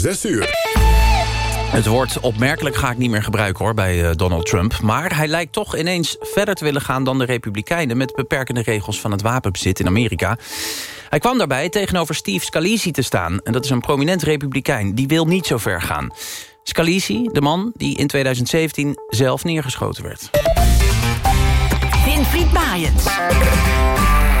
6 uur. Het woord opmerkelijk ga ik niet meer gebruiken hoor bij eh, Donald Trump. Maar hij lijkt toch ineens verder te willen gaan dan de Republikeinen... met beperkende regels van het wapenbezit in Amerika. Hij kwam daarbij tegenover Steve Scalise te staan. En dat is een prominent republikein. Die wil niet zo ver gaan. Scalise, de man die in 2017 zelf neergeschoten werd. Winfried Maaiens.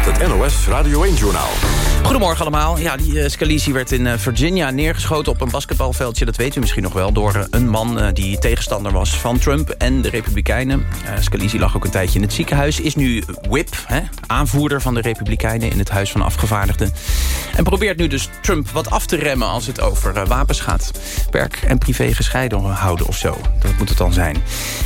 Het NOS Radio 1-journaal. Goedemorgen allemaal. Ja, die uh, Scalisi werd in uh, Virginia neergeschoten op een basketbalveldje. Dat weet u misschien nog wel. Door uh, een man die tegenstander was van Trump en de Republikeinen. Scalisi lag ook een tijdje in het ziekenhuis. Is nu whip, hè, aanvoerder van de Republikeinen in het Huis van Afgevaardigden. En probeert nu dus Trump wat af te remmen als het over wapens gaat. Werk en privé gescheiden houden of zo. Dat moet het dan zijn.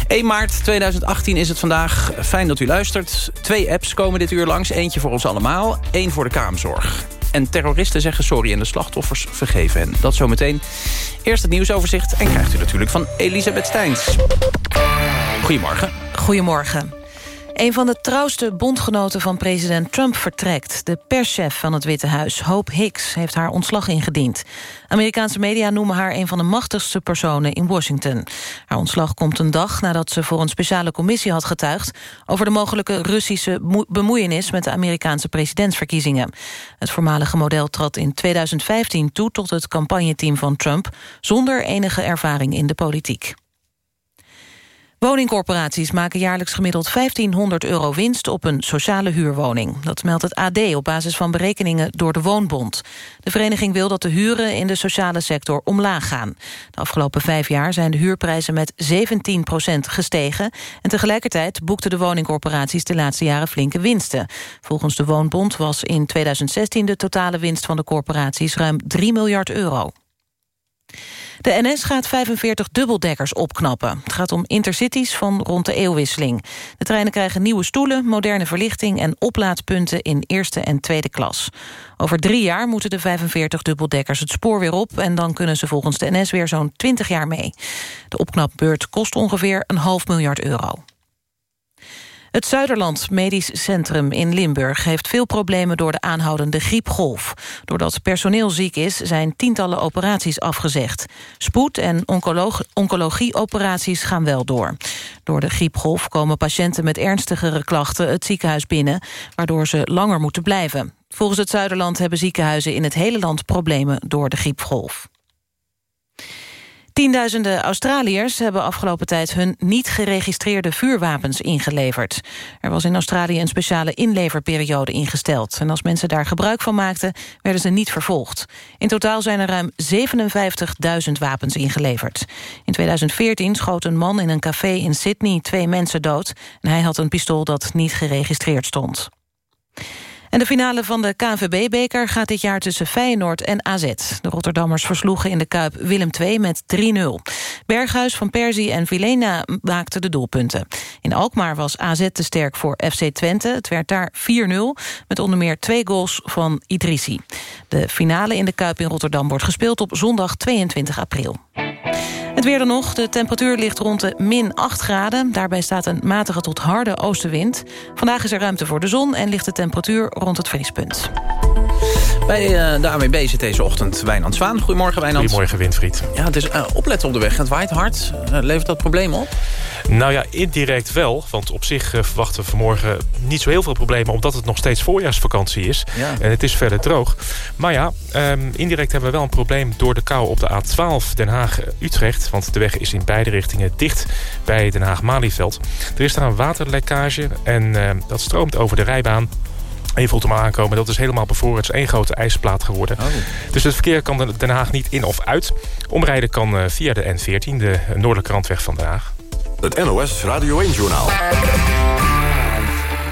1 maart 2018 is het vandaag. Fijn dat u luistert. Twee apps komen dit uur langs. Eentje voor ons allemaal. één voor de Kaamzorg. En terroristen zeggen sorry en de slachtoffers vergeven hen. Dat zometeen. Eerst het nieuwsoverzicht en krijgt u natuurlijk van Elisabeth Steins. Goedemorgen. Goedemorgen. Een van de trouwste bondgenoten van president Trump vertrekt. De perschef van het Witte Huis, Hope Hicks, heeft haar ontslag ingediend. Amerikaanse media noemen haar een van de machtigste personen in Washington. Haar ontslag komt een dag nadat ze voor een speciale commissie had getuigd... over de mogelijke Russische bemoeienis met de Amerikaanse presidentsverkiezingen. Het voormalige model trad in 2015 toe tot het campagneteam van Trump... zonder enige ervaring in de politiek. Woningcorporaties maken jaarlijks gemiddeld 1500 euro winst op een sociale huurwoning. Dat meldt het AD op basis van berekeningen door de Woonbond. De vereniging wil dat de huren in de sociale sector omlaag gaan. De afgelopen vijf jaar zijn de huurprijzen met 17% gestegen... en tegelijkertijd boekten de woningcorporaties de laatste jaren flinke winsten. Volgens de Woonbond was in 2016 de totale winst van de corporaties ruim 3 miljard euro. De NS gaat 45 dubbeldekkers opknappen. Het gaat om intercities van rond de eeuwwisseling. De treinen krijgen nieuwe stoelen, moderne verlichting... en oplaadpunten in eerste en tweede klas. Over drie jaar moeten de 45 dubbeldekkers het spoor weer op... en dan kunnen ze volgens de NS weer zo'n 20 jaar mee. De opknapbeurt kost ongeveer een half miljard euro. Het Zuiderland Medisch Centrum in Limburg heeft veel problemen door de aanhoudende griepgolf. Doordat personeel ziek is, zijn tientallen operaties afgezegd. Spoed- en oncologieoperaties gaan wel door. Door de griepgolf komen patiënten met ernstigere klachten het ziekenhuis binnen, waardoor ze langer moeten blijven. Volgens het Zuiderland hebben ziekenhuizen in het hele land problemen door de griepgolf. Tienduizenden Australiërs hebben afgelopen tijd hun niet geregistreerde vuurwapens ingeleverd. Er was in Australië een speciale inleverperiode ingesteld. En als mensen daar gebruik van maakten, werden ze niet vervolgd. In totaal zijn er ruim 57.000 wapens ingeleverd. In 2014 schoot een man in een café in Sydney twee mensen dood. En hij had een pistool dat niet geregistreerd stond. En de finale van de KNVB-beker gaat dit jaar tussen Feyenoord en AZ. De Rotterdammers versloegen in de Kuip Willem II met 3-0. Berghuis, Van Persie en Vilena maakten de doelpunten. In Alkmaar was AZ te sterk voor FC Twente. Het werd daar 4-0, met onder meer twee goals van Idrissi. De finale in de Kuip in Rotterdam wordt gespeeld op zondag 22 april. Het weer dan nog. De temperatuur ligt rond de min 8 graden. Daarbij staat een matige tot harde oostenwind. Vandaag is er ruimte voor de zon en ligt de temperatuur rond het vriespunt. Bij uh, de AWB zit deze ochtend Wijnand Zwaan. Goedemorgen Wijnand. Goedemorgen Winfried. Ja, het is uh, opletten op de weg. Het waait hard. Uh, levert dat probleem op? Nou ja, indirect wel. Want op zich verwachten we vanmorgen niet zo heel veel problemen... omdat het nog steeds voorjaarsvakantie is. Ja. En het is verder droog. Maar ja, um, indirect hebben we wel een probleem... door de kou op de A12 Den Haag-Utrecht. Want de weg is in beide richtingen dicht bij Den Haag-Malieveld. Er is daar een waterlekkage en ehm, dat stroomt over de rijbaan en je voelt hem aankomen. Dat is helemaal bevroren. Het is één grote ijsplaat geworden. Oh. Dus het verkeer kan Den Haag niet in of uit. Omrijden kan eh, via de N14, de noordelijke randweg van Den Haag. Het NOS Radio 1-journaal.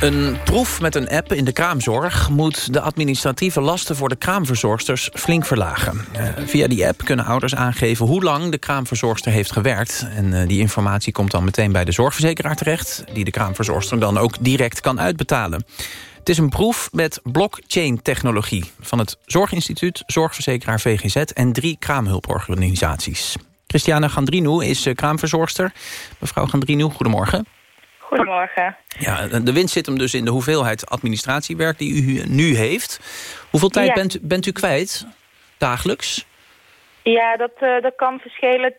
Een proef met een app in de kraamzorg moet de administratieve lasten voor de kraamverzorgsters flink verlagen. Uh, via die app kunnen ouders aangeven hoe lang de kraamverzorgster heeft gewerkt. En uh, die informatie komt dan meteen bij de zorgverzekeraar terecht, die de kraamverzorgster dan ook direct kan uitbetalen. Het is een proef met blockchain-technologie... van het Zorginstituut, Zorgverzekeraar VGZ... en drie kraamhulporganisaties. Christiane Gandrinou is eh, kraamverzorgster. Mevrouw Gandrinou, goedemorgen. Goedemorgen. Ja, de winst zit hem dus in de hoeveelheid administratiewerk die u nu heeft. Hoeveel tijd bent, bent u kwijt dagelijks? Ja, dat, dat kan verschillen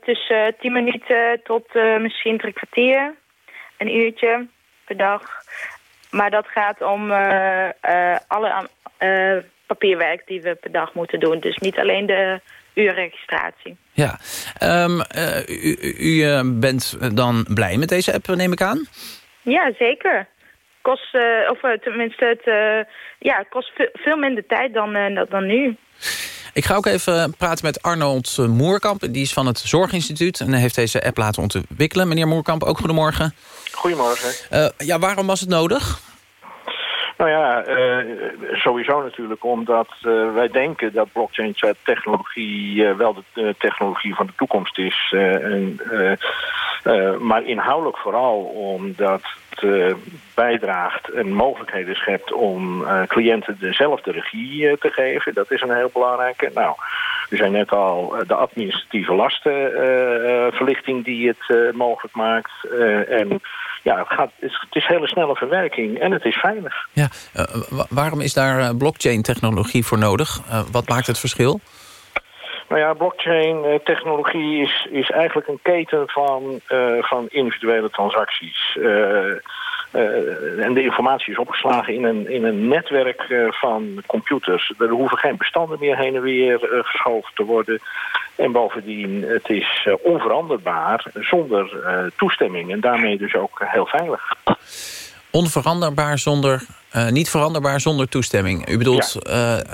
tussen 10 minuten tot misschien drie kwartier. Een uurtje per dag. Maar dat gaat om alle papierwerk die we per dag moeten doen. Dus niet alleen de uurregistratie. Ja, um, u, u bent dan blij met deze app, neem ik aan? Ja, zeker. Kost, uh, of tenminste, het ja, kost veel minder tijd dan, dan nu. Ik ga ook even praten met Arnold Moerkamp. Die is van het Zorginstituut en heeft deze app laten ontwikkelen. Meneer Moerkamp, ook goedemorgen. Goedemorgen. ja, waarom was het nodig? Nou ja, uh, sowieso natuurlijk omdat uh, wij denken dat blockchain-technologie uh, wel de technologie van de toekomst is. En, maar inhoudelijk vooral omdat het bijdraagt en mogelijkheden schept om cliënten dezelfde regie te geven. Dat is een heel belangrijke. Nou, u zei net al de administratieve lastenverlichting die het mogelijk maakt. en ja, het, gaat, het is hele snelle verwerking en het is veilig. Ja, waarom is daar blockchain-technologie voor nodig? Wat maakt het verschil? Nou ja, blockchain-technologie is, is eigenlijk een keten van, van individuele transacties. Uh, en de informatie is opgeslagen in een, in een netwerk uh, van computers. Er hoeven geen bestanden meer heen en weer uh, geschoven te worden. En bovendien, het is onveranderbaar zonder toestemming. En daarmee dus ook heel veilig. Onveranderbaar zonder... niet veranderbaar zonder toestemming. U bedoelt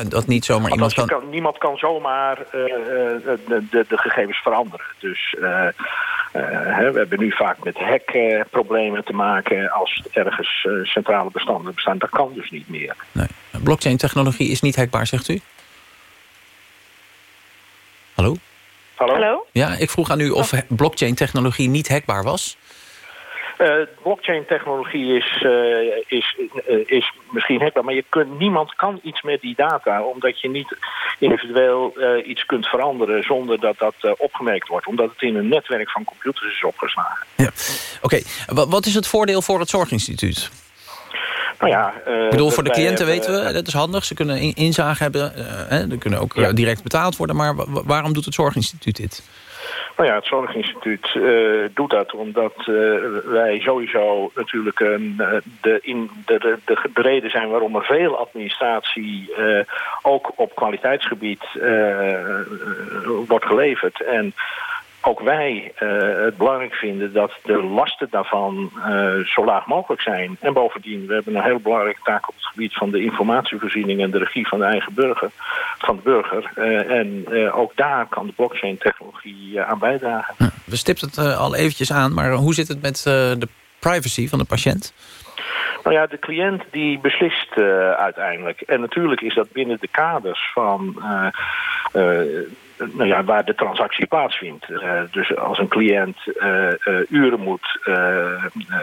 dat niet zomaar iemand kan... kan... Niemand kan zomaar de, de, de, gegevens veranderen. Dus we hebben nu vaak met hackproblemen te maken... als ergens centrale bestanden bestaan. Dat kan dus niet meer. Nee. Blockchain-technologie is niet hackbaar, zegt u? Hallo? Hallo? Ja, ik vroeg aan u of blockchain-technologie niet hackbaar was. Uh, blockchain-technologie is, uh, is, uh, is misschien hackbaar, maar je kunt, niemand kan iets met die data... omdat je niet individueel iets kunt veranderen zonder dat dat opgemerkt wordt. Omdat het in een netwerk van computers is opgeslagen. Ja. Oké, okay. wat is het voordeel voor het Zorginstituut? Nou ja, ik bedoel, voor de cliënten weten we, dat is handig. Ze kunnen inzage hebben, hè, er kunnen ook ja. direct betaald worden. Maar waarom doet het Zorginstituut dit? Nou ja, het Zorginstituut uh, doet dat omdat uh, wij sowieso natuurlijk een, de, in de, de, de, de, reden zijn waarom er veel administratie ook op kwaliteitsgebied wordt geleverd. En ook wij uh, het belangrijk vinden dat de lasten daarvan uh, zo laag mogelijk zijn. En bovendien, we hebben een heel belangrijke taak op het gebied van de informatievoorziening en de regie van de eigen burger, van de burger. Uh, en ook daar kan de blockchain-technologie aan bijdragen. we stipten het al eventjes aan, maar hoe zit het met de privacy van de patiënt? Nou ja, de cliënt die beslist uh, uiteindelijk. En natuurlijk is dat binnen de kaders van... Uh, uh, nou ja, waar de transactie plaatsvindt. Uh, dus als een cliënt uh, uh, uren moet,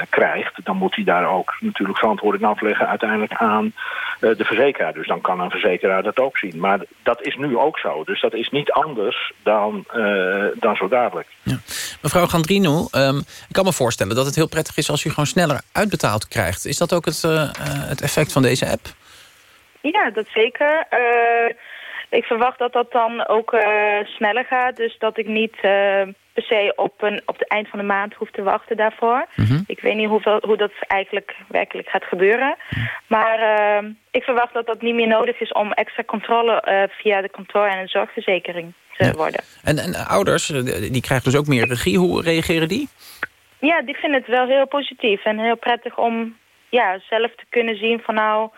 krijgt... dan moet hij daar ook natuurlijk verantwoording afleggen... uiteindelijk aan de verzekeraar. Dus dan kan een verzekeraar dat ook zien. Maar dat is nu ook zo. Dus dat is niet anders dan, dan zo dadelijk. Ja. Mevrouw Gandrino, um, ik kan me voorstellen dat het heel prettig is... als u gewoon sneller uitbetaald krijgt. Is dat ook het, het effect van deze app? Ja, dat zeker. Ik verwacht dat dat dan ook uh, sneller gaat. Dus dat ik niet uh, per se op, een, op het eind van de maand hoef te wachten daarvoor. Mm -hmm. Ik weet niet hoeveel, hoe dat eigenlijk werkelijk gaat gebeuren. Maar uh, ik verwacht dat dat niet meer nodig is om extra controle via de kantoor en een zorgverzekering te ja. worden. En, en ouders, die krijgen dus ook meer regie. Hoe reageren die? Ja, die vinden het wel heel positief en heel prettig om ja, zelf te kunnen zien van nou...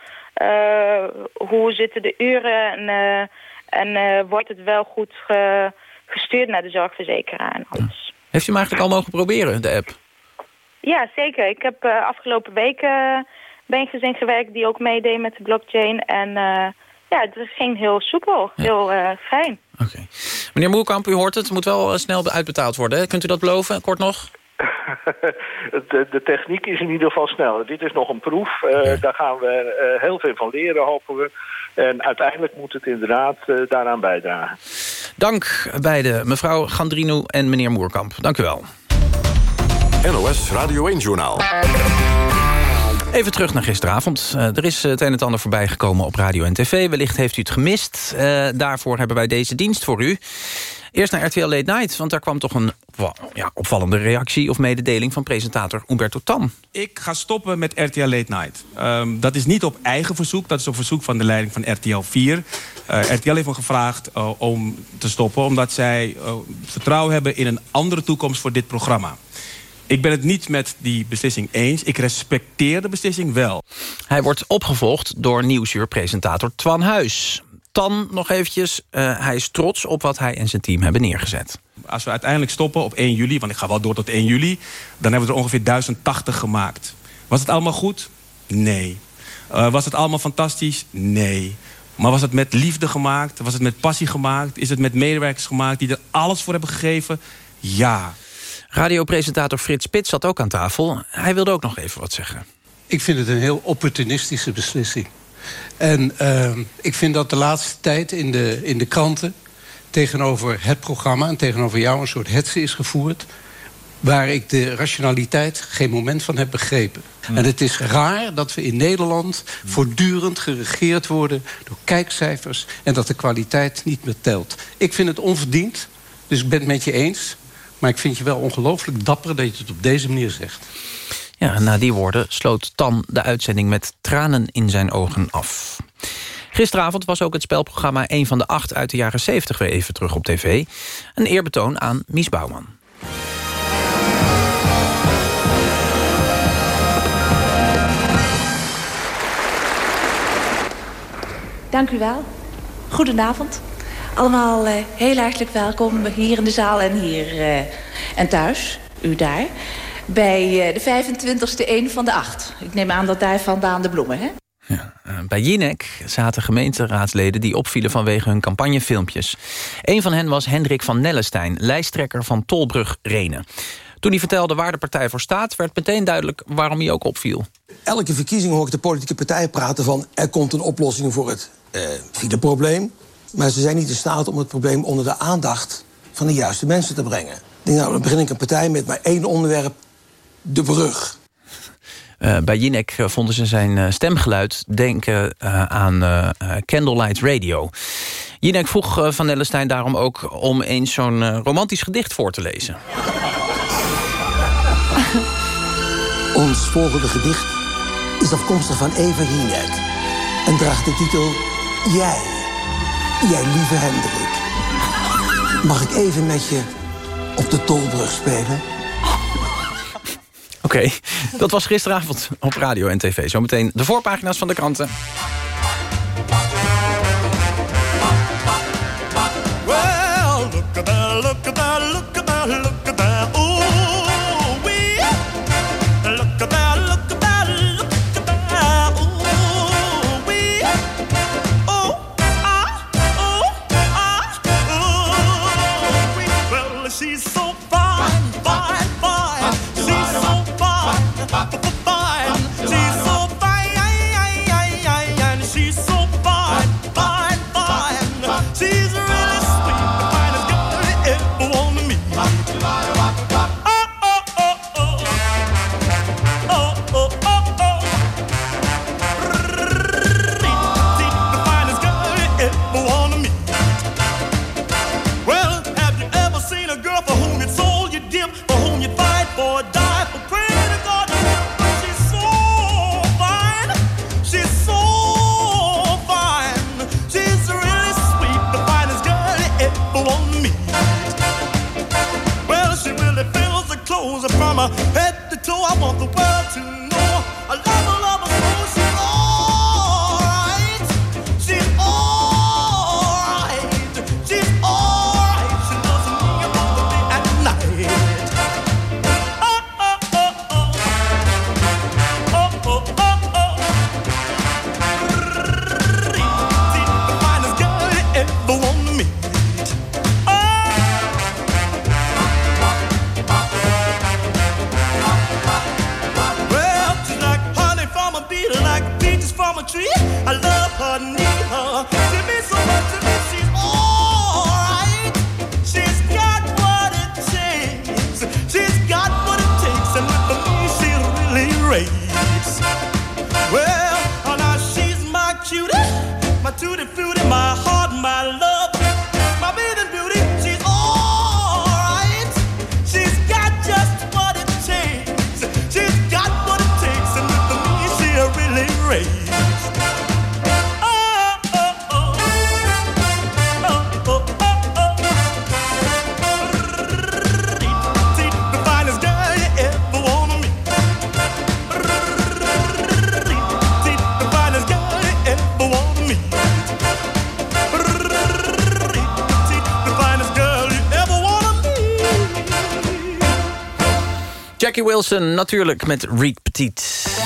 Uh, hoe zitten de uren en, en uh, wordt het wel goed ge, gestuurd naar de zorgverzekeraar en alles. Heeft u hem eigenlijk al mogen proberen, de app? Ja, zeker. Ik heb afgelopen weken bij een gezin gewerkt die ook meedeed met de blockchain. En ja, het ging heel soepel, ja. heel fijn. Oké. Okay. Meneer Moerkamp, u hoort het. Het moet wel snel uitbetaald worden. Kunt u dat beloven, kort nog? de, de, techniek is in ieder geval snel. Dit is nog een proef. Uh, daar gaan we uh, heel veel van leren, hopen we. En uiteindelijk moet het inderdaad uh, daaraan bijdragen. Dank beide, mevrouw Gandrino en meneer Moerkamp. Dank u wel. NOS Radio 1-journaal. Even terug naar gisteravond. Uh, er is het een en ander voorbij gekomen op radio en tv. Wellicht heeft u het gemist. Uh, daarvoor hebben wij deze dienst voor u. Eerst naar RTL Late Night, want daar kwam toch een ja, opvallende reactie... of mededeling van presentator Umberto Tan. Ik ga stoppen met RTL Late Night. Um, dat is niet op eigen verzoek, dat is op verzoek van de leiding van RTL 4. Uh, RTL heeft me gevraagd om te stoppen... omdat zij vertrouwen hebben in een andere toekomst voor dit programma. Ik ben het niet met die beslissing eens. Ik respecteer de beslissing wel. Hij wordt opgevolgd door nieuwsuurpresentator Twan Huis. Tan nog eventjes, uh, hij is trots op wat hij en zijn team hebben neergezet. Als we uiteindelijk stoppen op 1 juli, want ik ga wel door tot 1 juli... dan hebben we er ongeveer 1080 gemaakt. Was het allemaal goed? Nee. Uh, was het allemaal fantastisch? Nee. Maar was het met liefde gemaakt? Was het met passie gemaakt? Is het met medewerkers gemaakt die er alles voor hebben gegeven? Ja. Radiopresentator Frits Spits zat ook aan tafel. Hij wilde ook nog even wat zeggen. Ik vind het een heel opportunistische beslissing. En uh, ik vind dat de laatste tijd in de, in de kranten... tegenover het programma en tegenover jou een soort hetze is gevoerd... waar ik de rationaliteit geen moment van heb begrepen. Hmm. En het is raar dat we in Nederland voortdurend geregeerd worden... door kijkcijfers en dat de kwaliteit niet meer telt. Ik vind het onverdiend, dus ik ben het met je eens... Maar ik vind je wel ongelooflijk dapper dat je het op deze manier zegt. Ja, na die woorden sloot Tan de uitzending met tranen in zijn ogen af. Gisteravond was ook het spelprogramma een van de acht uit de jaren 70 weer even terug op tv. Een eerbetoon aan Mies Bouwman. Dank u wel. Goedenavond. Allemaal uh, heel hartelijk welkom hier in de zaal en hier uh, en thuis, u daar. Bij uh, de 25ste een van de acht. Ik neem aan dat daar vandaan de bloemen, hè? Ja, bij Jinek zaten gemeenteraadsleden die opvielen vanwege hun campagnefilmpjes. Een van hen was Hendrik van Nellestein, lijsttrekker van Tolbrug Renen. Toen hij vertelde waar de partij voor staat... werd meteen duidelijk waarom hij ook opviel. Elke verkiezing hoor ik de politieke partijen praten van... er komt een oplossing voor het uh, fileprobleem. Maar ze zijn niet in staat om het probleem onder de aandacht van de juiste mensen te brengen. Denk, nou, dan begin ik een partij met maar één onderwerp, de brug. Uh, bij Jinek vonden ze zijn uh, stemgeluid denken uh, aan Candlelight Radio. Jinek vroeg Van Nellestein daarom ook om eens zo'n romantisch gedicht voor te lezen. Ons volgende gedicht is afkomstig van Eva Jinek en draagt de titel Jij. Jij lieve Hendrik. Mag ik even met je op de tolbrug spelen? Oké, okay, dat was gisteravond op radio en tv. Zometeen de voorpagina's van de kranten. Well, look at that, look at that, look at that, look Wilson natuurlijk met Reek Petit.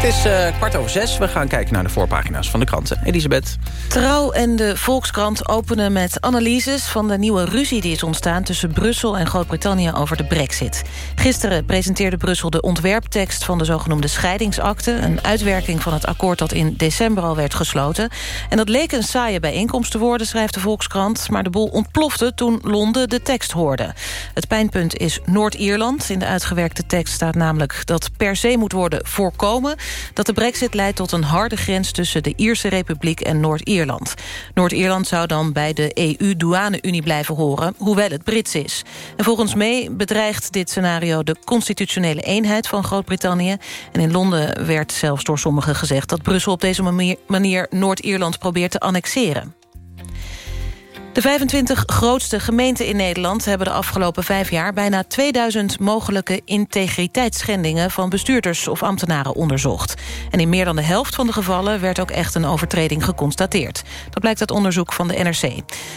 Het is uh, kwart over zes. We gaan kijken naar de voorpagina's van de kranten. Elisabeth. Trouw en de Volkskrant openen met analyses... van de nieuwe ruzie die is ontstaan tussen Brussel en Groot-Brittannië over de brexit. Gisteren presenteerde Brussel de ontwerptekst van de zogenoemde scheidingsakte... een uitwerking van het akkoord dat in december al werd gesloten. En dat leek een saaie bijeenkomst te worden, schrijft de Volkskrant... maar de boel ontplofte toen Londen de tekst hoorde. Het pijnpunt is Noord-Ierland. In de uitgewerkte tekst staat namelijk dat per se moet worden voorkomen dat de brexit leidt tot een harde grens... tussen de Ierse Republiek en Noord-Ierland. Noord-Ierland zou dan bij de EU-douane-Unie blijven horen... hoewel het Brits is. En volgens May bedreigt dit scenario de constitutionele eenheid van Groot-Brittannië. En in Londen werd zelfs door sommigen gezegd... dat Brussel op deze manier Noord-Ierland probeert te annexeren. De 25 grootste gemeenten in Nederland hebben de afgelopen vijf jaar... bijna 2000 mogelijke integriteitsschendingen van bestuurders of ambtenaren onderzocht. En in meer dan de helft van de gevallen werd ook echt een overtreding geconstateerd. Dat blijkt uit onderzoek van de NRC.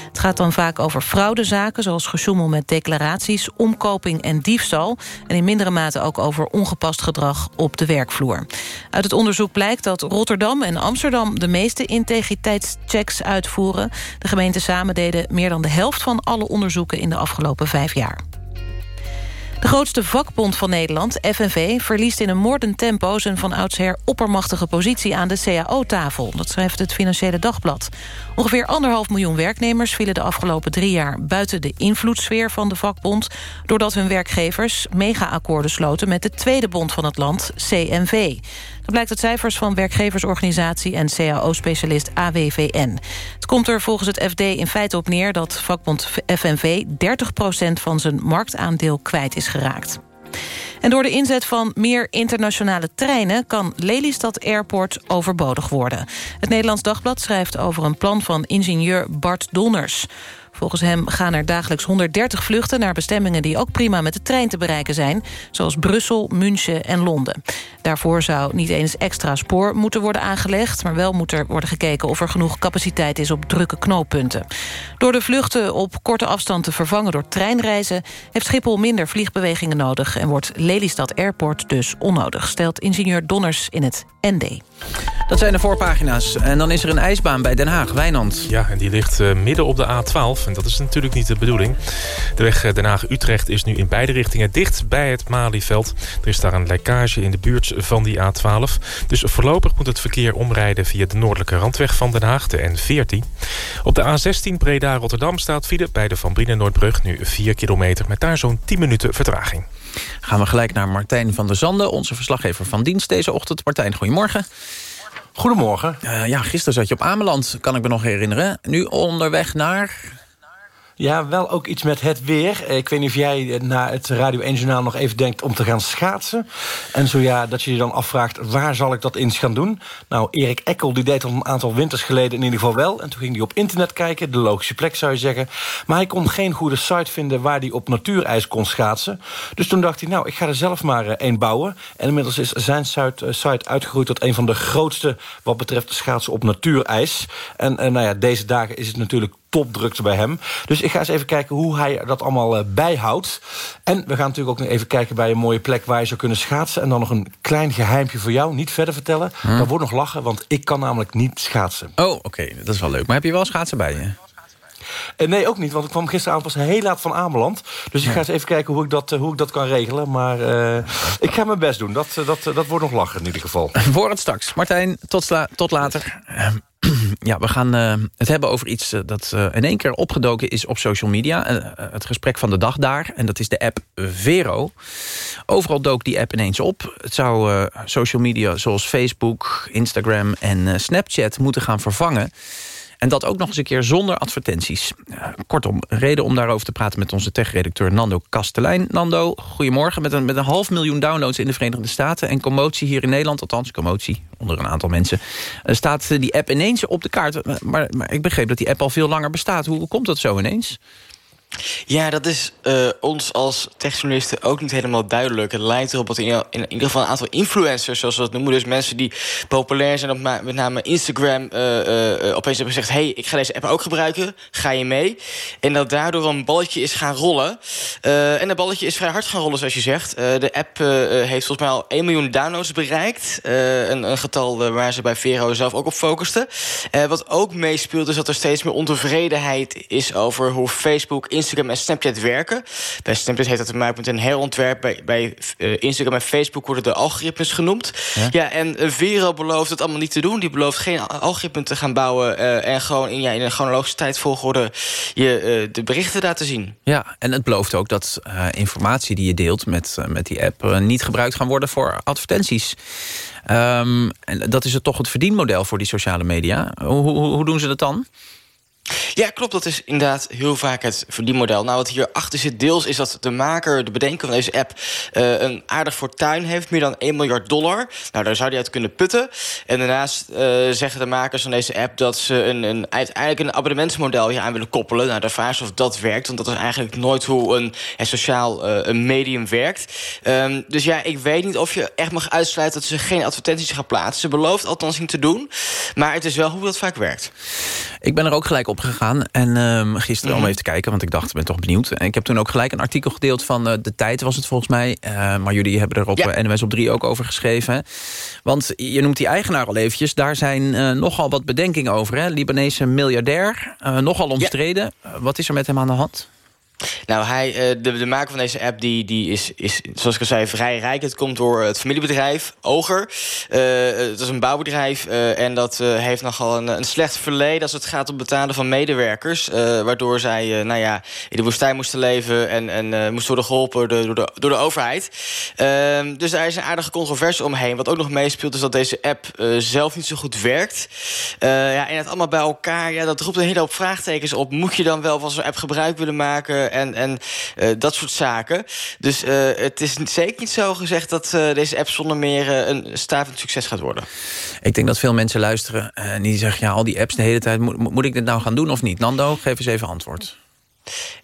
Het gaat dan vaak over fraudezaken zoals gesjoemel met declaraties... omkoping en diefstal. En in mindere mate ook over ongepast gedrag op de werkvloer. Uit het onderzoek blijkt dat Rotterdam en Amsterdam... de meeste integriteitschecks uitvoeren. De gemeenten samen deden meer dan de helft van alle onderzoeken in de afgelopen vijf jaar. De grootste vakbond van Nederland, FNV, verliest in een moordend tempo... zijn van oudsher oppermachtige positie aan de CAO-tafel. Dat schrijft het Financiële Dagblad. Ongeveer anderhalf miljoen werknemers vielen de afgelopen drie jaar... buiten de invloedssfeer van de vakbond... doordat hun werkgevers mega-akkoorden sloten met de tweede bond van het land, CNV. Dat blijkt uit cijfers van werkgeversorganisatie en CAO-specialist AWVN. Het komt er volgens het FD in feite op neer dat vakbond FNV 30% van zijn marktaandeel kwijt is geraakt. En door de inzet van meer internationale treinen... kan Lelystad Airport overbodig worden. Het Nederlands Dagblad schrijft over een plan van ingenieur Bart Donners. Volgens hem gaan er dagelijks 130 vluchten naar bestemmingen... die ook prima met de trein te bereiken zijn... zoals Brussel, München en Londen. Daarvoor zou niet eens extra spoor moeten worden aangelegd... maar wel moet er worden gekeken of er genoeg capaciteit is op drukke knooppunten. Door de vluchten op korte afstand te vervangen door treinreizen... heeft Schiphol minder vliegbewegingen nodig... en wordt Lelystad Airport dus onnodig... stelt ingenieur Donners in het ND. Dat zijn de voorpagina's. En dan is er een ijsbaan bij Den Haag, Wijnand. Ja, en die ligt uh, midden op de A12. En dat is natuurlijk niet de bedoeling. De weg eh, Den Haag-Utrecht is nu in beide richtingen dicht bij het Malieveld. Er is daar een lekkage in de buurt van die A12. Dus voorlopig moet het verkeer omrijden via de noordelijke randweg van Den Haag, de N14. Op de A16 Breda-Rotterdam staat file bij de Van Brienen-Noordbrug nu 4 kilometer... met daar zo'n 10 minuten vertraging. Gaan we gelijk naar Martijn van der Zanden, onze verslaggever van dienst deze ochtend. Martijn, goedemorgen. Goedemorgen. Uh, ja, gisteren zat je op Ameland, kan ik me nog herinneren. Nu onderweg naar... Ja, wel ook iets met het weer. Ik weet niet of jij na het Radio 1 Journaal nog even denkt om te gaan schaatsen. En zo ja, dat je je dan afvraagt, waar zal ik dat eens gaan doen? Nou, Erik Ekkel die deed dat een aantal winters geleden in ieder geval wel. En toen ging hij op internet kijken, de logische plek zou je zeggen. Maar hij kon geen goede site vinden waar hij op natuurijs kon schaatsen. Dus toen dacht hij, nou, ik ga er zelf maar eh, één bouwen. En inmiddels is zijn site uitgegroeid tot een van de grootste... wat betreft schaatsen op natuurijs. En, en nou ja, deze dagen is het natuurlijk topdrukte bij hem. Dus ik ga eens even kijken hoe hij dat allemaal uh, bijhoudt. En we gaan natuurlijk ook nog even kijken bij een mooie plek... waar je zou kunnen schaatsen. En dan nog een klein geheimpje voor jou. Niet verder vertellen. Hm. Dan wordt nog lachen, want ik kan namelijk niet schaatsen. Oh, oké. Dat is wel leuk. Maar heb je wel schaatsen bij je? Uh, nee, ook niet, want ik kwam gisteravond pas heel laat van Ameland. Dus ik ga eens even kijken hoe ik dat, uh, hoe ik dat kan regelen. Maar uh, ik ga mijn best doen. Dat, dat, dat wordt nog lachen in ieder geval. Voor het straks. Martijn, tot, tot later. Ja, we gaan uh, het hebben over iets uh, dat uh, in één keer opgedoken is op social media. het gesprek van de dag daar. En dat is de app Vero. Overal dook die app ineens op. Het zou social media zoals Facebook, Instagram en Snapchat moeten gaan vervangen. En dat ook nog eens een keer zonder advertenties. kortom, reden om daarover te praten met onze tech-redacteur Nando Kastelein. Nando, goedemorgen. Met een, met een half miljoen downloads in de Verenigde Staten... en commotie hier in Nederland, althans commotie onder een aantal mensen... staat die app ineens op de kaart. Maar, maar ik begreep dat die app al veel langer bestaat. Hoe komt dat zo ineens? Ja, dat is uh, ons als techjournalisten ook niet helemaal duidelijk. Het lijkt erop dat in, ieder geval een aantal influencers, zoals we dat noemen... dus mensen die populair zijn op met name Instagram... Uh, uh, opeens hebben gezegd, hey, ik ga deze app ook gebruiken. Ga je mee? En dat daardoor een balletje is gaan rollen. en dat balletje is vrij hard gaan rollen, zoals je zegt. de app heeft volgens mij al 1 miljoen downloads bereikt. Een, een, getal waar ze bij Vero zelf ook op focusten. wat ook meespeelt is dat er steeds meer ontevredenheid is... over hoe Facebook, en Snapchat werken. Bij Snapchat heeft dat te maken met een herontwerp. Bij, bij uh, Instagram en Facebook worden de algoritmes genoemd. Ja, en uh, Vero belooft het allemaal niet te doen. Die belooft geen algoritme te gaan bouwen... Uh, en gewoon in, ja, in een chronologische tijdvolgorde je de berichten laten zien. Ja, en het belooft ook dat informatie die je deelt met, met die app... niet gebruikt gaan worden voor advertenties. Um, en dat is het toch het verdienmodel voor die sociale media. Hoe, hoe, hoe doen ze dat dan? Ja, klopt. Dat is inderdaad heel vaak het verdienmodel. Nou, wat hierachter zit deels is dat de maker, de bedenker van deze app... Uh, een aardig fortuin heeft, meer dan 1 miljard dollar. Nou, daar zou hij uit kunnen putten. En daarnaast uh, zeggen de makers van deze app... dat ze een, een, uiteindelijk een abonnementsmodel hier aan willen koppelen. Nou, de vraag is of dat werkt, want dat is eigenlijk nooit hoe een, een sociaal uh, een medium werkt. Um, dus ja, ik weet niet of je echt mag uitsluiten... dat ze geen advertenties gaan plaatsen. Ze belooft althans niet te doen. Maar het is wel hoe dat vaak werkt. Ik ben er ook gelijk op gegaan. En um, gisteren mm om even te kijken, want ik dacht, ik ben toch benieuwd. En ik heb toen ook gelijk een artikel gedeeld van uh, De Tijd, was het volgens mij. Uh, maar jullie hebben er op ja. NWS op 3 ook over geschreven. Want je noemt die eigenaar al eventjes. Daar zijn uh, nogal wat bedenkingen over. Hè? Libanese miljardair, nogal omstreden. Ja. wat is er met hem aan de hand? Nou, hij, eh, de, de maker van deze app die, die is, is, zoals ik al zei, vrij rijk. Het komt door het familiebedrijf Oger. Uh, het is een bouwbedrijf en dat heeft nogal een, een slecht verleden... als het gaat om betalen van medewerkers. waardoor zij nou ja, in de woestijn moesten leven... en, en moesten worden geholpen door de, door de overheid. Ehm, dus daar is een aardige controverse omheen. Wat ook nog meespeelt is dat deze app zelf niet zo goed werkt. ja, en het allemaal bij elkaar, ja, dat roept een hele hoop vraagtekens op. Moet je dan wel van zo'n app gebruik willen maken en, en uh, dat soort zaken. Dus uh, het is zeker niet zo gezegd dat deze app zonder meer een stavend succes gaat worden. Ik denk dat veel mensen luisteren en die zeggen... ja, al die apps de hele tijd, moet, moet ik dit nou gaan doen of niet? Nando, geef eens even antwoord.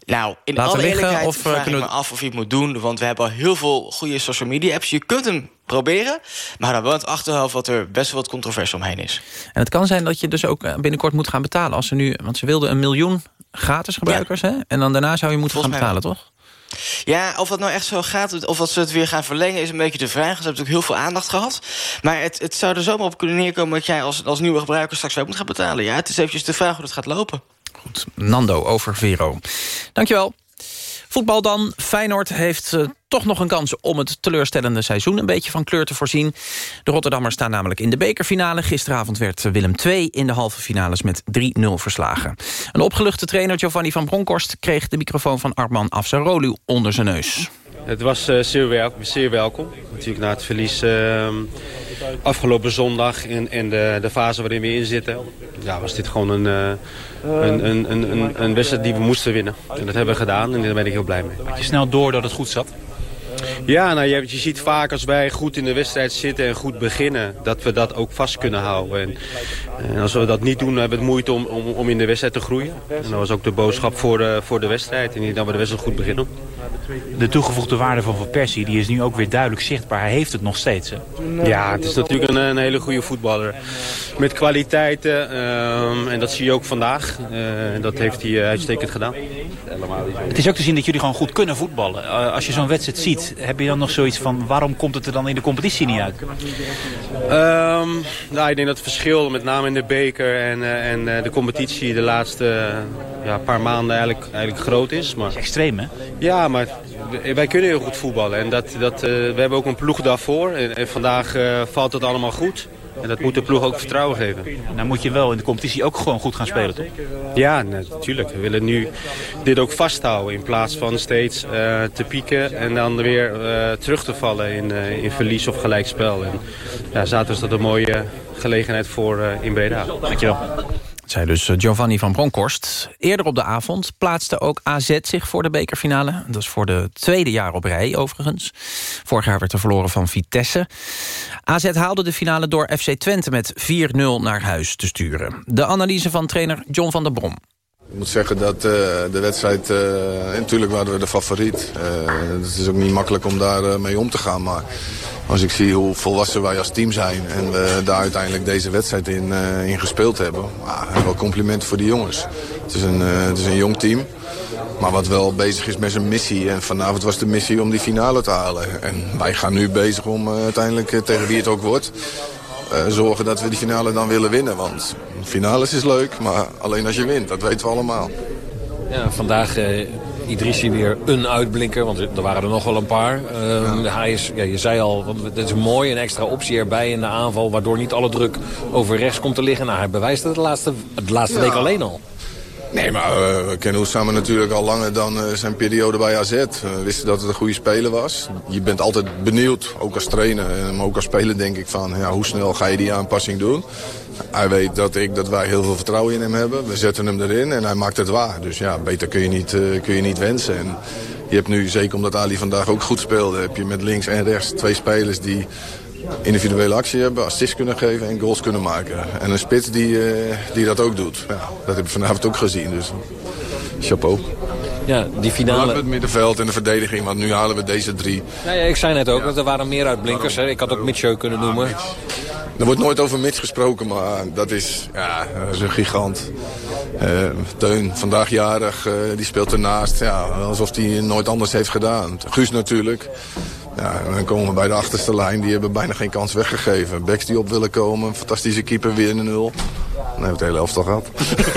Nou, in Laten alle liggen, eerlijkheid of, vraag kunnen... ik me af of je het moet doen. Want we hebben al heel veel goede social media apps. Je kunt hem proberen, maar dan wel het achterhoofd... wat er best wel wat controverse omheen is. En het kan zijn dat je dus ook binnenkort moet gaan betalen. Als ze nu, want ze wilden een miljoen gratis gebruikers. Hè? En dan daarna zou je moeten Volgens gaan betalen, toch? Ja, of dat nou echt zo gaat, of dat ze het weer gaan verlengen... is een beetje de vraag. Ze hebben natuurlijk heel veel aandacht gehad. Maar het, het zou er zomaar op kunnen neerkomen... dat jij als, als nieuwe gebruiker straks wel moet gaan betalen. Ja, het is eventjes de vraag hoe dat gaat lopen. Goed, Nando over Vero. Dankjewel. Voetbal dan. Feyenoord heeft uh, toch nog een kans om het teleurstellende seizoen... een beetje van kleur te voorzien. De Rotterdammers staan namelijk in de bekerfinale. Gisteravond werd Willem II in de halve finales met 3-0 verslagen. Een opgeluchte trainer Giovanni van Bronckhorst... kreeg de microfoon van Arman Afsarolu onder zijn neus. Het was uh, zeer, wel, zeer, welkom. Natuurlijk na het verlies uh, afgelopen zondag in de, de, fase waarin we in zitten... Ja, was dit gewoon een, uh, een, een, een, een wedstrijd die we moesten winnen. En dat hebben we gedaan en daar ben ik heel blij mee. Had je snel door dat het goed zat? Ja, nou, je, je ziet vaak als wij goed in de wedstrijd zitten en goed beginnen... dat we dat ook vast kunnen houden. En, en als we dat niet doen, hebben we het moeite om, om, om in de wedstrijd te groeien. En dat was ook de boodschap voor de, voor de wedstrijd. En dat we de wedstrijd goed beginnen. De toegevoegde waarde van Van Persie die is nu ook weer duidelijk zichtbaar. Hij heeft het nog steeds. Hè? Ja, het is natuurlijk een, een hele goede voetballer. Met kwaliteiten. Um, en dat zie je ook vandaag. Uh, dat heeft hij uitstekend gedaan. Het is ook te zien dat jullie gewoon goed kunnen voetballen. Uh, als je zo'n wedstrijd ziet, heb je dan nog zoiets van... waarom komt het er dan in de competitie niet uit? Um, nou, ik denk dat het verschil, met name in de beker en, uh, en uh, de competitie... de laatste ja, paar maanden eigenlijk, eigenlijk groot is. Maar... Is extreem, hè? Ja, maar wij kunnen heel goed voetballen. En dat, dat, we hebben ook een ploeg daarvoor. En, en vandaag valt het allemaal goed. En dat moet de ploeg ook vertrouwen geven. Nou moet je wel in de competitie ook gewoon goed gaan spelen, toch? Ja, natuurlijk. We willen nu dit ook vasthouden in plaats van steeds uh, te pieken en dan weer uh, terug te vallen in, uh, in verlies of gelijkspel. En ja, zaterdag is dat een mooie gelegenheid voor in Breda. Dankjewel zei dus Giovanni van Bronckhorst. Eerder op de avond plaatste ook AZ zich voor de bekerfinale. Dat is voor de tweede jaar op rij overigens. Vorig jaar werd er verloren van Vitesse. AZ haalde de finale door FC Twente met 4-0 naar huis te sturen. De analyse van trainer John van der Brom. Ik moet zeggen dat uh, de wedstrijd, uh, natuurlijk waren we de favoriet. Uh, het is ook niet makkelijk om daar mee om te gaan. Maar als ik zie hoe volwassen wij als team zijn en we daar uiteindelijk deze wedstrijd in, in gespeeld hebben. Ah, wel complimenten voor die jongens. Het is, een, het is een jong team. Maar wat wel bezig is met zijn missie. En vanavond was de missie om die finale te halen. En wij gaan nu bezig om uiteindelijk tegen wie het ook wordt zorgen dat we die finale dan willen winnen. Want finales is leuk, maar alleen als je wint. Dat weten we allemaal. Ja, vandaag uh, Idrissi weer een uitblinker, want er waren er nog wel een paar. Uh, ja. Hij is, ja, je zei al, het is mooi, een extra optie erbij in de aanval... waardoor niet alle druk over rechts komt te liggen. Nou, hij bewijst het de laatste, de laatste week alleen al. Nee, maar uh, kennen natuurlijk al langer dan uh, zijn periode bij AZ. We wisten dat het een goede speler was. Je bent altijd benieuwd, ook als trainer, maar ook als speler denk ik van... Ja, hoe snel ga je die aanpassing doen? Hij weet dat ik, dat wij heel veel vertrouwen in hem hebben. We zetten hem erin en hij maakt het waar. Dus ja, beter kun je niet, kun je niet wensen. En je hebt nu, zeker omdat Ali vandaag ook goed speelde... heb je met links en rechts twee spelers die individuele actie hebben, assists kunnen geven en goals kunnen maken. En een spits die, uh, die dat ook doet. Ja, dat heb ik vanavond ook gezien, dus chapeau. Ja, die finale... Het middenveld en de verdediging, want nu halen we deze drie. Ja ik zei net ook, dat er waren meer uitblinkers. Hè. Ik had ook Mitchell kunnen noemen. Er wordt nooit over Mitch gesproken, maar dat is, ja, dat is een gigant. Uh, Teun, vandaag jarig, uh, die speelt ernaast. Ja, alsof hij nooit anders heeft gedaan. Guus natuurlijk. Ja, en dan komen we bij de achterste lijn. Die hebben bijna geen kans weggegeven. Backs die op willen komen. Fantastische keeper, weer een nul. Dan hebben we het hele elftal gehad.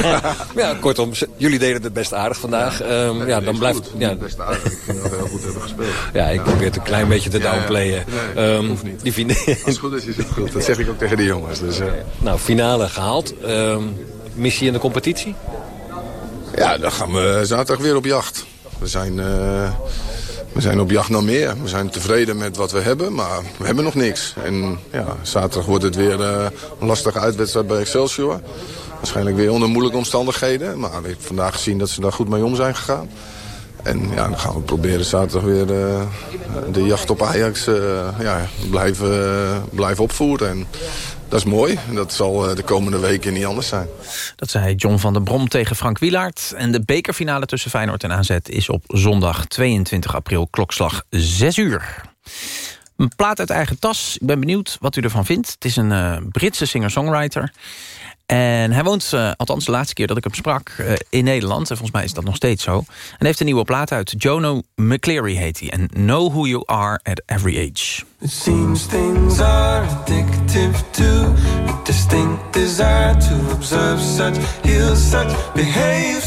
ja, kortom, jullie deden het best aardig vandaag. Ja, um, ja dan blijft... Ja. Best aardig. Ik vind dat we heel goed hebben gespeeld. Ja, ik probeer het een klein beetje te downplayen. Nee, um, hoeft niet. Die finale... Als het goed is, is het goed. Dat zeg ik ook tegen de jongens. Dus, uh... Nou, finale gehaald. Um, missie in de competitie? Ja, dan gaan we zaterdag weer op jacht. We zijn... Uh... We zijn op jacht naar meer. We zijn tevreden met wat we hebben, maar we hebben nog niks. En ja, zaterdag wordt het weer uh, een lastige uitwedstrijd bij Excelsior. Waarschijnlijk weer onder moeilijke omstandigheden. Maar we hebben vandaag gezien dat ze daar goed mee om zijn gegaan. En ja, dan gaan we proberen zaterdag weer uh, de jacht op Ajax uh, ja, blijven, blijven opvoeren. En dat is mooi. Dat zal de komende weken niet anders zijn. Dat zei John van der Brom tegen Frank Wielaert. En de bekerfinale tussen Feyenoord en AZ is op zondag 22 april klokslag 6 uur. Een plaat uit eigen tas. Ik ben benieuwd wat u ervan vindt. Het is een uh, Britse singer-songwriter. En hij woont, uh, althans de laatste keer dat ik hem sprak, uh, in Nederland. En volgens mij is dat nog steeds zo. En heeft een nieuwe plaat uit. Jono McCleary heet hij. En Know Who You Are at Every Age. It seems things are addictive to distinct desire to observe such, heal such, behave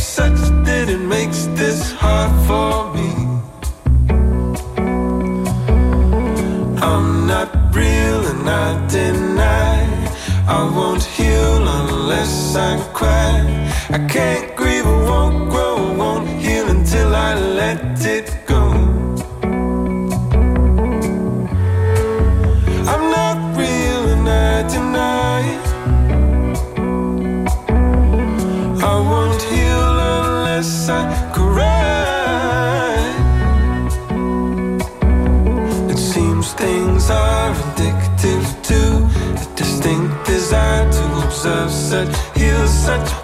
such,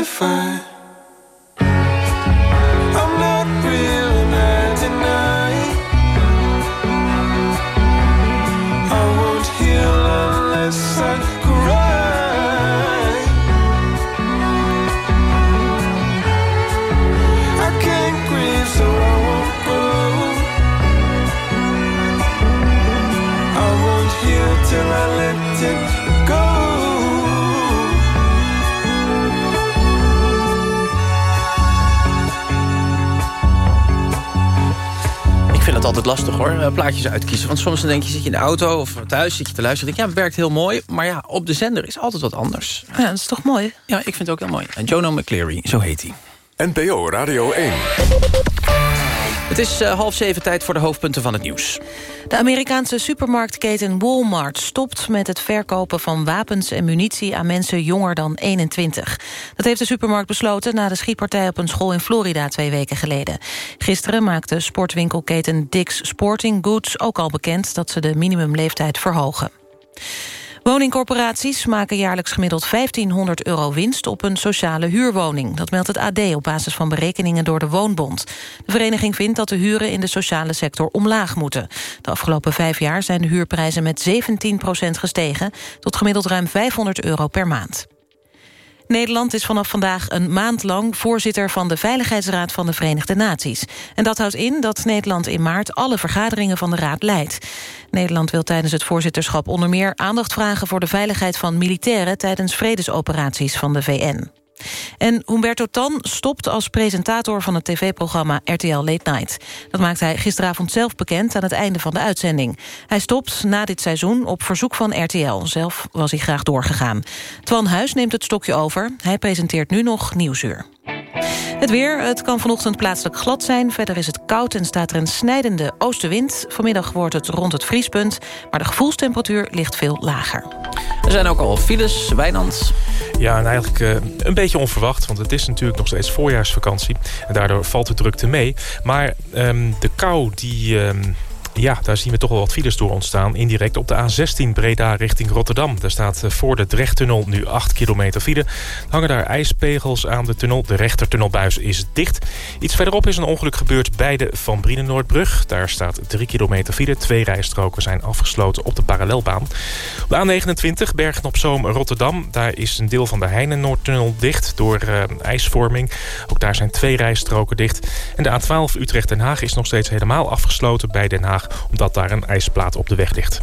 identify. I'm altijd lastig hoor, eh, plaatjes uitkiezen. Want soms dan denk je, zit je in de auto of thuis, zit je te luisteren. denk je, ja, het werkt heel mooi. Maar ja, op de zender is altijd wat anders. Ja, dat is toch mooi? Ja, ik vind het ook heel mooi. En Jono McCleary, zo heet hij. NPO Radio 1. Het is uh, half zeven tijd voor de hoofdpunten van het nieuws. De Amerikaanse supermarktketen Walmart stopt met het verkopen van wapens en munitie aan mensen jonger dan 21. Dat heeft de supermarkt besloten na de schietpartij op een school in Florida twee weken geleden. Gisteren maakte sportwinkelketen Dick's Sporting Goods ook al bekend dat ze de minimumleeftijd verhogen. Woningcorporaties maken jaarlijks gemiddeld 1500 euro winst op een sociale huurwoning. Dat meldt het AD op basis van berekeningen door de Woonbond. De vereniging vindt dat de huren in de sociale sector omlaag moeten. De afgelopen vijf jaar zijn de huurprijzen met 17% gestegen... tot gemiddeld ruim 500 euro per maand. Nederland is vanaf vandaag een maand lang voorzitter van de Veiligheidsraad van de Verenigde Naties. En dat houdt in dat Nederland in maart alle vergaderingen van de raad leidt. Nederland wil tijdens het voorzitterschap onder meer aandacht vragen voor de veiligheid van militairen tijdens vredesoperaties van de VN. En Humberto Tan stopt als presentator van het tv-programma RTL Late Night. Dat maakt hij gisteravond zelf bekend aan het einde van de uitzending. Hij stopt na dit seizoen op verzoek van RTL. Zelf was hij graag doorgegaan. Twan Huis neemt het stokje over. Hij presenteert nu nog Nieuwsuur. Het weer, het kan vanochtend plaatselijk glad zijn. Verder is het koud en staat er een snijdende oostenwind. Vanmiddag wordt het rond het vriespunt, maar de gevoelstemperatuur ligt veel lager. Er zijn ook al files, Wijnand. Ja, en eigenlijk uh, een beetje onverwacht, want het is natuurlijk nog steeds voorjaarsvakantie. En daardoor valt de drukte mee. Maar um, de kou die... Um ja, daar zien we toch wel wat files door ontstaan. Indirect op de A16 Breda richting Rotterdam. Daar staat eh, voor de Drechttunnel nu 8 kilometer file. Hangen daar ijspegels aan de tunnel. De rechtertunnelbuis is dicht. Iets verderop is een ongeluk gebeurd bij de Van Brienenoordbrug. Daar staat 3 kilometer file. Twee rijstroken zijn afgesloten op de parallelbaan. Op de A29 Bergen op Zoom Rotterdam. Daar is een deel van de Heinenoordtunnel dicht door uh, ijsvorming. Ook daar zijn twee rijstroken dicht. En de A12 Utrecht-Den Haag is nog steeds helemaal afgesloten bij Den Haag omdat daar een ijsplaat op de weg ligt.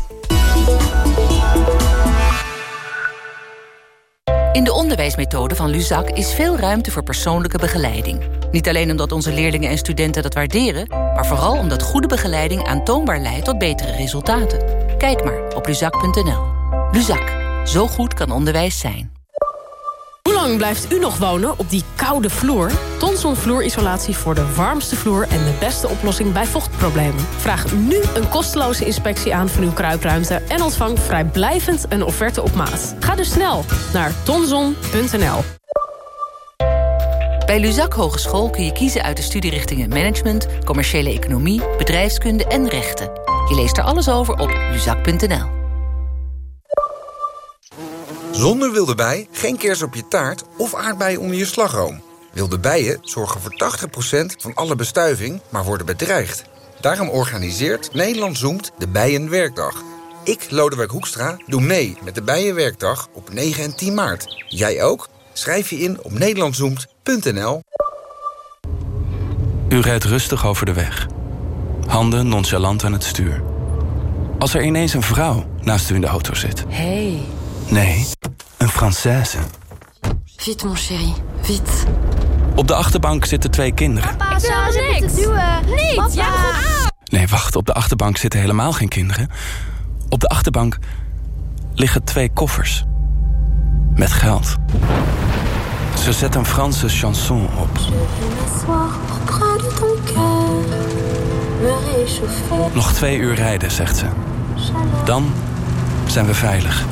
In de onderwijsmethode van Luzak is veel ruimte voor persoonlijke begeleiding. Niet alleen omdat onze leerlingen en studenten dat waarderen... maar vooral omdat goede begeleiding aantoonbaar leidt tot betere resultaten. Kijk maar op luzak.nl. Luzak, zo goed kan onderwijs zijn. Lang blijft u nog wonen op die koude vloer? Tonson vloerisolatie voor de warmste vloer en de beste oplossing bij vochtproblemen. Vraag nu een kosteloze inspectie aan van uw kruipruimte... en ontvang vrijblijvend een offerte op maat. Ga dus snel naar tonson.nl. Bij Luzak Hogeschool kun je kiezen uit de studierichtingen Management... Commerciële Economie, Bedrijfskunde en Rechten. Je leest er alles over op luzak.nl. Zonder wilde bij, geen kers op je taart of aardbeien onder je slagroom. Wilde bijen zorgen voor 80% van alle bestuiving, maar worden bedreigd. Daarom organiseert Nederland Zoomt de Bijenwerkdag. Ik, Lodewijk Hoekstra, doe mee met de Bijenwerkdag op 9 en 10 maart. Jij ook? Schrijf je in op nederlandzoemt.nl. U rijdt rustig over de weg. Handen nonchalant aan het stuur. Als er ineens een vrouw naast u in de auto zit. Hey. Nee, een Française. Vite, mon chéri, vite. Op de achterbank zitten twee kinderen. Papa, ze niks. duwen. Niet, Papa. ja. Nee, wacht, op de achterbank zitten helemaal geen kinderen. Op de achterbank liggen twee koffers. Met geld. Ze zet een Franse chanson op. Nog twee uur rijden, zegt ze. Dan zijn we veilig.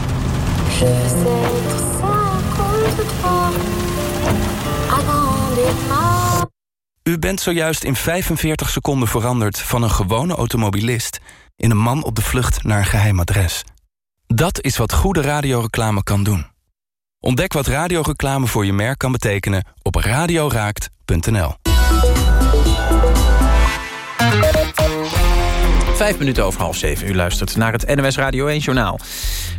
U bent zojuist in 45 seconden veranderd van een gewone automobilist... in een man op de vlucht naar een geheim adres. Dat is wat goede radioreclame kan doen. Ontdek wat radioreclame voor je merk kan betekenen op radioraakt.nl. Vijf minuten over half zeven. U luistert naar het NOS Radio 1 Journaal.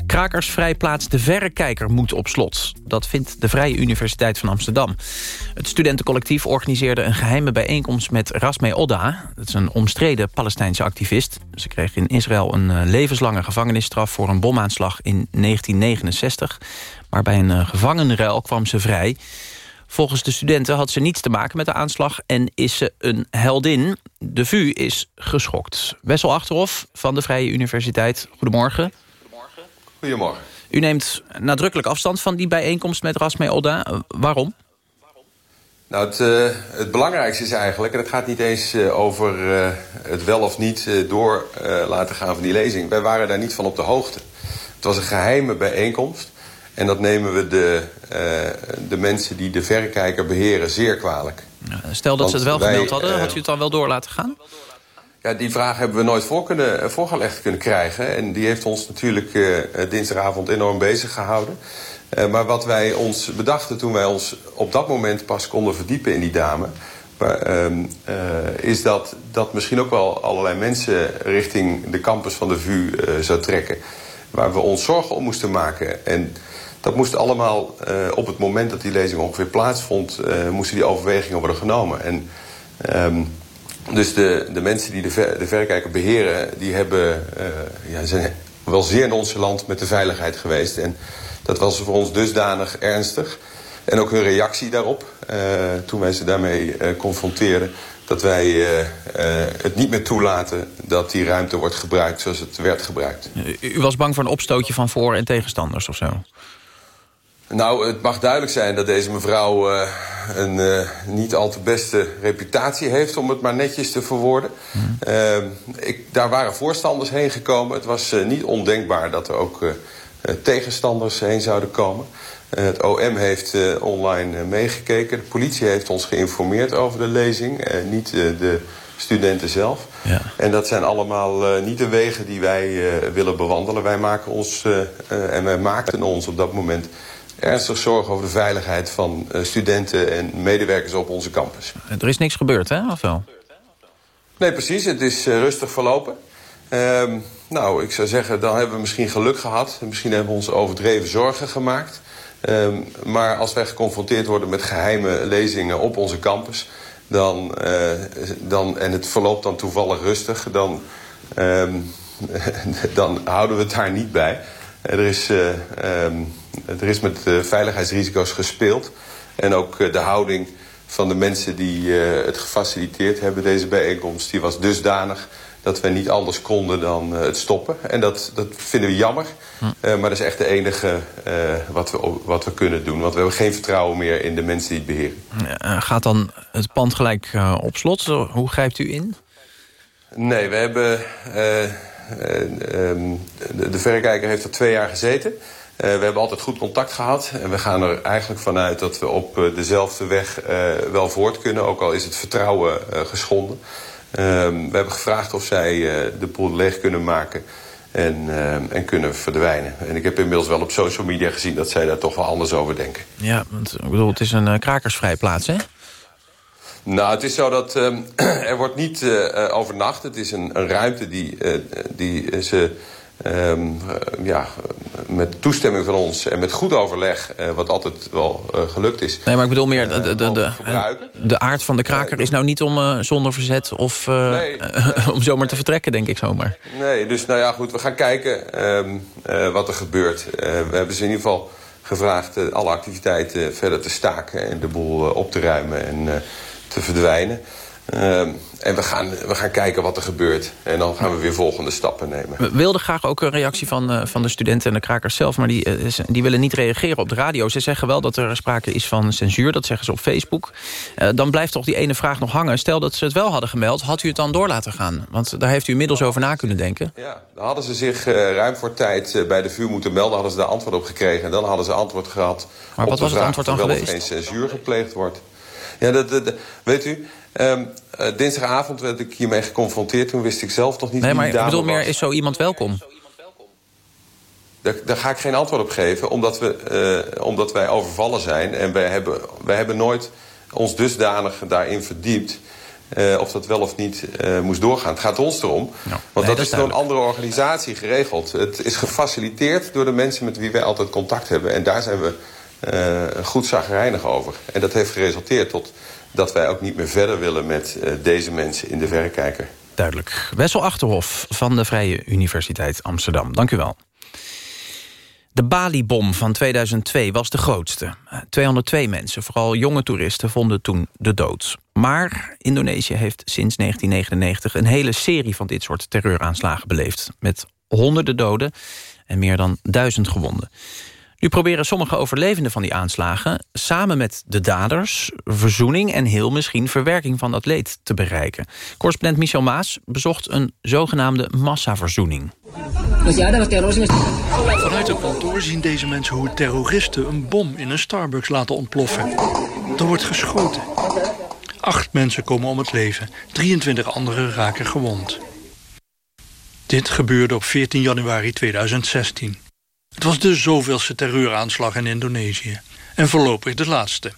Krakersvrij plaats De Verrekijker moet op slot. Dat vindt de Vrije Universiteit van Amsterdam. Het studentencollectief organiseerde een geheime bijeenkomst met Rasme Odda. Dat is een omstreden Palestijnse activist. Ze kreeg in Israël een eh, levenslange gevangenisstraf... voor een bomaanslag in 1969. Maar bij een eh, gevangenruil kwam ze vrij... Volgens de studenten had ze niets te maken met de aanslag... en is ze een heldin. De VU is geschokt. Wessel Achterhof van de Vrije Universiteit. Goedemorgen. Goedemorgen. U neemt nadrukkelijk afstand van die bijeenkomst met Rasme Odda. Waarom? Nou, het, uh, het, belangrijkste is eigenlijk... en het gaat niet eens uh, over uh, het wel of niet door laten gaan van die lezing. Wij waren daar niet van op de hoogte. Het was een geheime bijeenkomst. En dat nemen we de, de mensen die de verrekijker beheren zeer kwalijk. Stel dat Want ze het wel wij, gemeld hadden, had u het dan wel door laten gaan? Ja, die vraag hebben we nooit voor kunnen, voorgelegd kunnen krijgen. En die heeft ons natuurlijk dinsdagavond enorm bezig gehouden. Uh, maar wat wij ons bedachten toen wij ons op dat moment pas konden verdiepen in die dame... Maar, uh, is dat, dat misschien ook wel allerlei mensen richting de campus van de VU zou trekken... waar we ons zorgen om moesten maken. En dat moest allemaal op het moment dat die lezing ongeveer plaatsvond... moesten die overwegingen worden genomen. En, um, dus de, de mensen die de, ver, de verrekijker beheren... die hebben, ja, zijn wel zeer nonchalant met de veiligheid geweest... En, dat was voor ons dusdanig ernstig. En ook hun reactie daarop, toen wij ze daarmee uh, confronteerden... dat wij het niet meer toelaten dat die ruimte wordt gebruikt zoals het werd gebruikt. U was bang voor een opstootje van voor- en tegenstanders of zo? Nou, het mag duidelijk zijn dat deze mevrouw uh, een uh, niet al te beste reputatie heeft... om het maar netjes te verwoorden. Mm. Uh, ik, daar waren voorstanders heen gekomen. Het was niet ondenkbaar dat er ook eh, tegenstanders heen zouden komen. Eh, het OM heeft eh, online meegekeken. De politie heeft ons geïnformeerd over de lezing. niet de studenten zelf. Ja. En dat zijn allemaal niet de wegen die wij willen bewandelen. Wij maken ons, en wij maakten ons op dat moment ernstig zorgen over de veiligheid van studenten en medewerkers op onze campus. Er is niks gebeurd, hè? Of wel? Nee, precies. Het is rustig verlopen. Um, nou, ik zou zeggen, dan hebben we misschien geluk gehad. Misschien hebben we ons overdreven zorgen gemaakt. Um, maar als wij geconfronteerd worden met geheime lezingen op onze campus... Dan, uh, dan, en het verloopt dan toevallig rustig... dan, um, dan houden we het daar niet bij. Er is, uh, er is met uh, veiligheidsrisico's gespeeld. En ook de houding van de mensen die het gefaciliteerd hebben, deze bijeenkomst... die was dusdanig dat we niet anders konden dan het stoppen. En dat, dat vinden we jammer. Hm. Uh, maar dat is echt de enige uh, wat, we, wat we kunnen doen. Want we hebben geen vertrouwen meer in de mensen die het beheren. gaat dan het pand gelijk op slot? Hoe grijpt u in? Nee, we hebben... Um, de, de verrekijker heeft er twee jaar gezeten. We hebben altijd goed contact gehad. En we gaan er eigenlijk vanuit dat we op dezelfde weg wel voort kunnen. Ook al is het vertrouwen geschonden. Um, we hebben gevraagd of zij de boel leeg kunnen maken en, uh, en kunnen verdwijnen. En ik heb inmiddels wel op social media gezien dat zij daar toch wel anders over denken. Ja, want ik bedoel, het is een uh, krakersvrij plaats, hè? Nou, het is zo dat um, er wordt niet overnacht. Het is een, een ruimte die, die ze Um, ja, met toestemming van ons en met goed overleg, uh, wat altijd wel uh, gelukt is. Nee, maar ik bedoel meer, de, de, de, de aard van de kraker is nou niet om uh, zonder verzet of nee, om zomaar te vertrekken, denk ik zomaar. Nee, dus nou ja, goed, we gaan kijken um, wat er gebeurt. we hebben ze in ieder geval gevraagd alle activiteiten verder te staken en de boel op te ruimen en te verdwijnen. Uh, en we gaan, we gaan kijken wat er gebeurt. En dan gaan we weer volgende stappen nemen. We wilden graag ook een reactie van, uh, van de studenten en de krakers zelf... maar die, uh, die willen niet reageren op de radio. Ze zeggen wel dat er sprake is van censuur. Dat zeggen ze op Facebook. Uh, dan blijft toch die ene vraag nog hangen. Stel dat ze het wel hadden gemeld, had u het dan door laten gaan? Want daar heeft u inmiddels over na kunnen denken. Ja, dan hadden ze zich ruim voor tijd bij de vuur moeten melden. Hadden ze daar antwoord op gekregen. En dan hadden ze antwoord gehad maar wat was het antwoord dan geweest? of geen censuur gepleegd wordt. Ja, dat, dat, weet u... Um, uh, dinsdagavond werd ik hiermee geconfronteerd. Toen wist ik zelf nog niet nee, wie maar ik bedoel meer, is zo iemand welkom? Daar, daar, ga ik geen antwoord op geven, omdat, we, uh, omdat wij overvallen zijn. En wij hebben, wij hebben nooit ons dusdanig daarin verdiept... Uh, of dat wel of niet uh, moest doorgaan. Het gaat ons erom. Ja. Want nee, dat, dat, is door een andere organisatie geregeld. Het is gefaciliteerd door de mensen met wie wij altijd contact hebben. En daar zijn we uh, goed zagrijnig over. En dat heeft geresulteerd tot dat wij ook niet meer verder willen met uh, deze mensen in de verrekijker. Duidelijk. Wessel Achterhof van de Vrije Universiteit Amsterdam. Dank u wel. De Bali-bom van 2002 was de grootste. 202 mensen, vooral jonge toeristen, vonden toen de dood. Maar Indonesië heeft sinds 1999 een hele serie van dit soort terreuraanslagen beleefd. Met honderden doden en meer dan duizend gewonden. Nu proberen sommige overlevenden van die aanslagen... samen met de daders verzoening en heel misschien verwerking van dat leed te bereiken. Correspondent Michel Maas bezocht een zogenaamde massaverzoening. Vanuit het kantoor zien deze mensen hoe terroristen een bom in een Starbucks laten ontploffen. Er wordt geschoten. Acht mensen komen om het leven, 23 anderen raken gewond. Dit gebeurde op 14 januari 2016. Het was de zoveelste terreuraanslag in Indonesië. En voorlopig de laatste.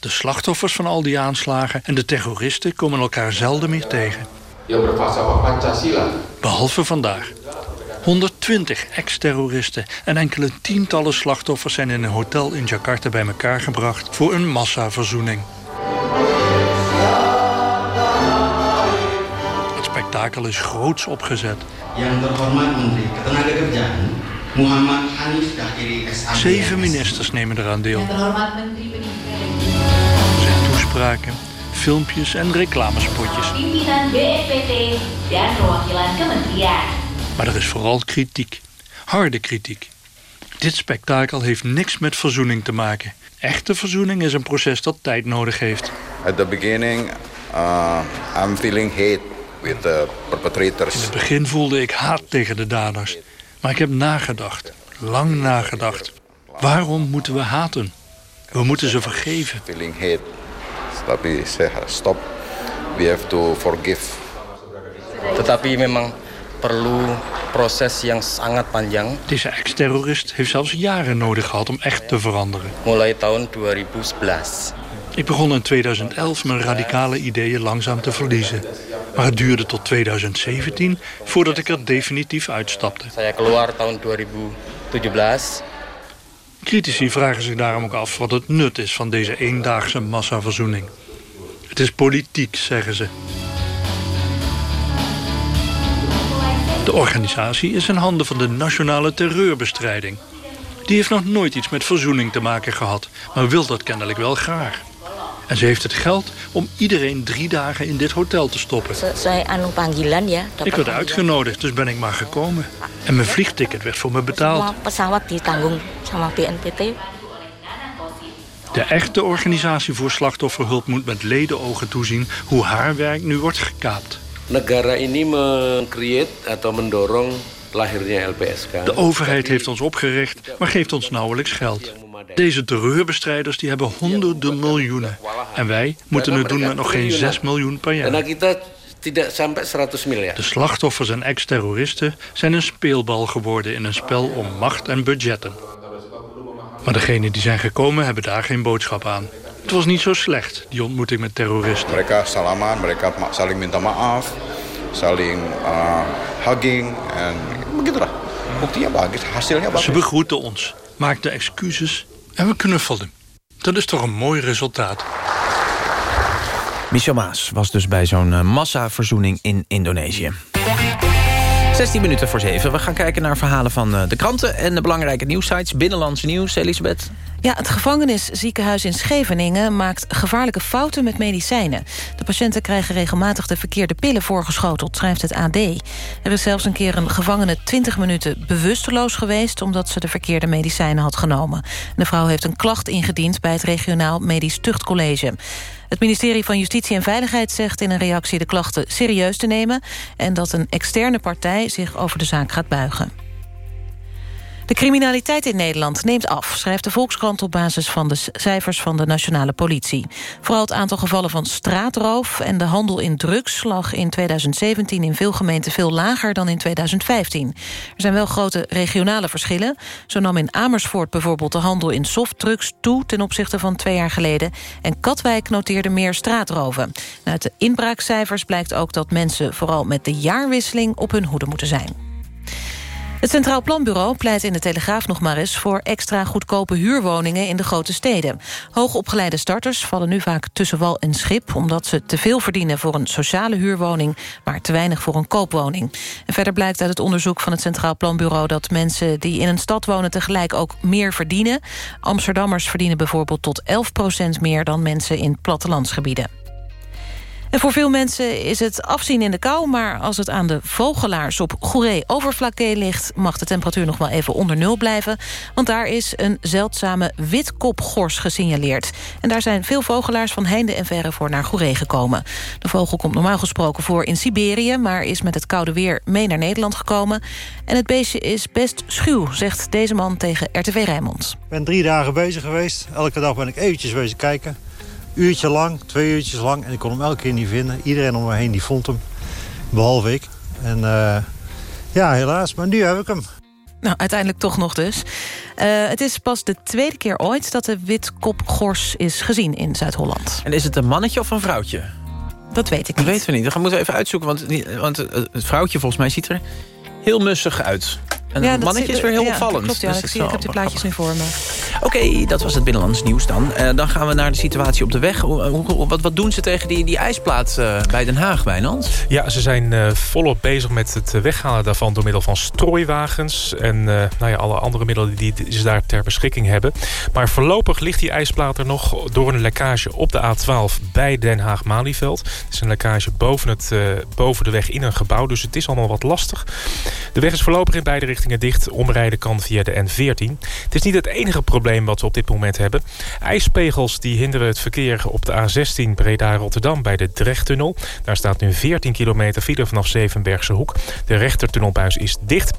De slachtoffers van al die aanslagen en de terroristen komen elkaar zelden meer tegen. Behalve vandaag. 120 ex-terroristen en enkele tientallen slachtoffers zijn in een hotel in Jakarta bij elkaar gebracht voor een massaverzoening. Het spektakel is groots opgezet. Zeven ministers nemen eraan deel. Er zijn toespraken, filmpjes en reclamespotjes. Maar er is vooral kritiek. Harde kritiek. Dit spektakel heeft niks met verzoening te maken. Echte verzoening is een proces dat tijd nodig heeft. At the beginning, uh, I'm feeling hate with the perpetrators. In het begin voelde ik haat tegen de daders. Maar ik heb nagedacht. Lang nagedacht. Waarom moeten we haten? We moeten ze vergeven. Feeling hate. Tapi saya stop. We have to forgive. Tetapi memang perlu proses yang sangat panjang. Deze ex-terrorist heeft zelfs jaren nodig gehad om echt te veranderen. Mulai tahun 2011. Ik begon in 2011 mijn radicale ideeën langzaam te verliezen. Maar het duurde tot 2017 voordat ik er definitief uitstapte. Saya keluar tahun 2017. Critici vragen zich daarom ook af wat het nut is van deze eendaagse massaverzoening. Het is politiek, zeggen ze. De organisatie is in handen van de Nationale Terreurbestrijding. Die heeft nog nooit iets met verzoening te maken gehad, maar wil dat kennelijk wel graag. En ze heeft het geld om iedereen drie dagen in dit hotel te stoppen. Ik werd uitgenodigd, dus ben ik maar gekomen. En mijn vliegticket werd voor me betaald. De echte organisatie voor slachtofferhulp moet met ledenogen toezien... hoe haar werk nu wordt gekaapt. Negara ini mengcreate atau mendorong lahirnya LPSK. De overheid heeft ons opgericht, maar geeft ons nauwelijks geld. Deze terreurbestrijders die hebben honderden miljoenen. En wij moeten het doen met nog geen 6 miljoen per jaar. De slachtoffers en ex-terroristen zijn een speelbal geworden in een spel om macht en budgetten. Maar degenen die zijn gekomen hebben daar geen boodschap aan. Het was niet zo slecht, die ontmoeting met terroristen. Mereka salaman, mereka saling minta maaf, saling uh, hugging en begitulah. Buktinya bagus, hasilnya bagus. Ze begroeten ons, maakten excuses en we knuffelden. Dat is toch een mooi resultaat. Michel Maas was dus bij zo'n uh, massaverzoening in Indonesië. 16 minuten voor 7. We gaan kijken naar verhalen van uh, de kranten... en de belangrijke nieuwsites. Binnenlands nieuws, Elisabeth. Ja, het gevangenisziekenhuis in Scheveningen maakt gevaarlijke fouten met medicijnen. De patiënten krijgen regelmatig de verkeerde pillen voorgeschoteld, schrijft het AD. Er is zelfs een keer een gevangene 20 minuten bewusteloos geweest... omdat ze de verkeerde medicijnen had genomen. De vrouw heeft een klacht ingediend bij het regionaal medisch tuchtcollege. Het ministerie van Justitie en Veiligheid zegt in een reactie de klachten serieus te nemen... en dat een externe partij zich over de zaak gaat buigen. De criminaliteit in Nederland neemt af, schrijft de Volkskrant op basis van de cijfers van de nationale politie. Vooral het aantal gevallen van straatroof en de handel in drugs lag in 2017 in veel gemeenten veel lager dan in 2015. Er zijn wel grote regionale verschillen. Zo nam in Amersfoort bijvoorbeeld de handel in softdrugs toe ten opzichte van twee jaar geleden. En Katwijk noteerde meer straatroven. uit de inbraakcijfers blijkt ook dat mensen vooral met de jaarwisseling op hun hoede moeten zijn. Het Centraal Planbureau pleit in de Telegraaf nog maar eens... voor extra goedkope huurwoningen in de grote steden. Hoogopgeleide starters vallen nu vaak tussen wal en schip... omdat ze te veel verdienen voor een sociale huurwoning... maar te weinig voor een koopwoning. En verder blijkt uit het onderzoek van het Centraal Planbureau... dat mensen die in een stad wonen tegelijk ook meer verdienen. Amsterdammers verdienen bijvoorbeeld tot 11% meer... dan mensen in plattelandsgebieden. En voor veel mensen is het afzien in de kou... maar als het aan de vogelaars op Goeree-Overflakkee ligt... mag de temperatuur nog wel even onder nul blijven... want daar is een zeldzame witkopgors gesignaleerd. En daar zijn veel vogelaars van heinde en verre voor naar Goeree gekomen. De vogel komt normaal gesproken voor in Siberië... maar is met het koude weer mee naar Nederland gekomen. En het beestje is best schuw, zegt deze man tegen RTV Rijnmond. Ik ben drie dagen bezig geweest. Elke dag ben ik eventjes bezig kijken uurtje lang, twee uurtjes lang. En ik kon hem elke keer niet vinden. Iedereen om me heen die vond hem. Behalve ik. En uh, ja, helaas. Maar nu heb ik hem. Nou, uiteindelijk toch nog dus. Uh, het is pas de tweede keer ooit dat de witkopgors is gezien in Zuid-Holland. En is het een mannetje of een vrouwtje? Dat weet ik niet. Dat weten we niet. Dat moeten we even uitzoeken. Want, want het vrouwtje volgens mij ziet er heel mussig uit. En het mannetje is weer heel opvallend. Klopt, ja, dus ik, zie, ik heb die plaatjes nu voor me. Oké, dat was het Binnenlands Nieuws dan. Uh, dan gaan we naar de situatie op de weg. wat, wat doen ze tegen die, die ijsplaat uh, bij Den Haag, Wijnand? Ja, ze zijn uh, volop bezig met het weghalen daarvan... door middel van strooiwagens en nou ja, alle andere middelen die ze daar ter beschikking hebben. Maar voorlopig ligt die ijsplaat er nog door een lekkage op de A12 bij Den Haag-Malieveld. Het is een lekkage boven, het, boven de weg in een gebouw, dus het is allemaal wat lastig. De weg is voorlopig in beide richtingen dicht. Omrijden kan via de N14. Het is niet het enige probleem wat we op dit moment hebben. IJspegels die hinderen het verkeer op de A16 Breda-Rotterdam bij de Drechttunnel. Daar staat nu 14 kilometer file vanaf Zevenbergse Hoek. De rechtertunnelbuis is dicht.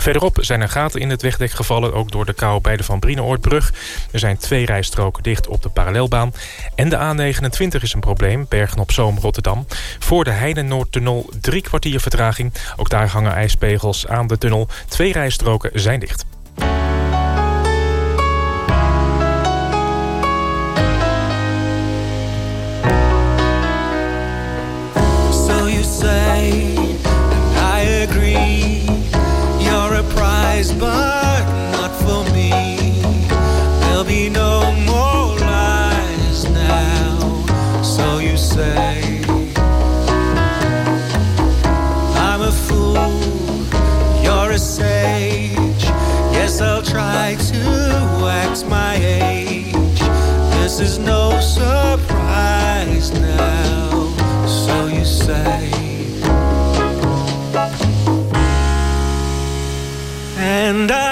Verderop zijn er gaten in het wegdek gevallen, ook door de kou bij de Van Brienoordbrug. Er zijn twee rijstroken dicht op de parallelbaan. En de A29 is een probleem, Bergen op Zoom, Rotterdam. Voor de Heide-Noordtunnel drie kwartier vertraging. Ook daar hangen ijspegels aan de tunnel. Twee rijstroken zijn dicht. But not for me. There'll be no more lies now, so you say. I'm a fool, you're a sage. Yes, I'll try to act my age. This is no surprise And I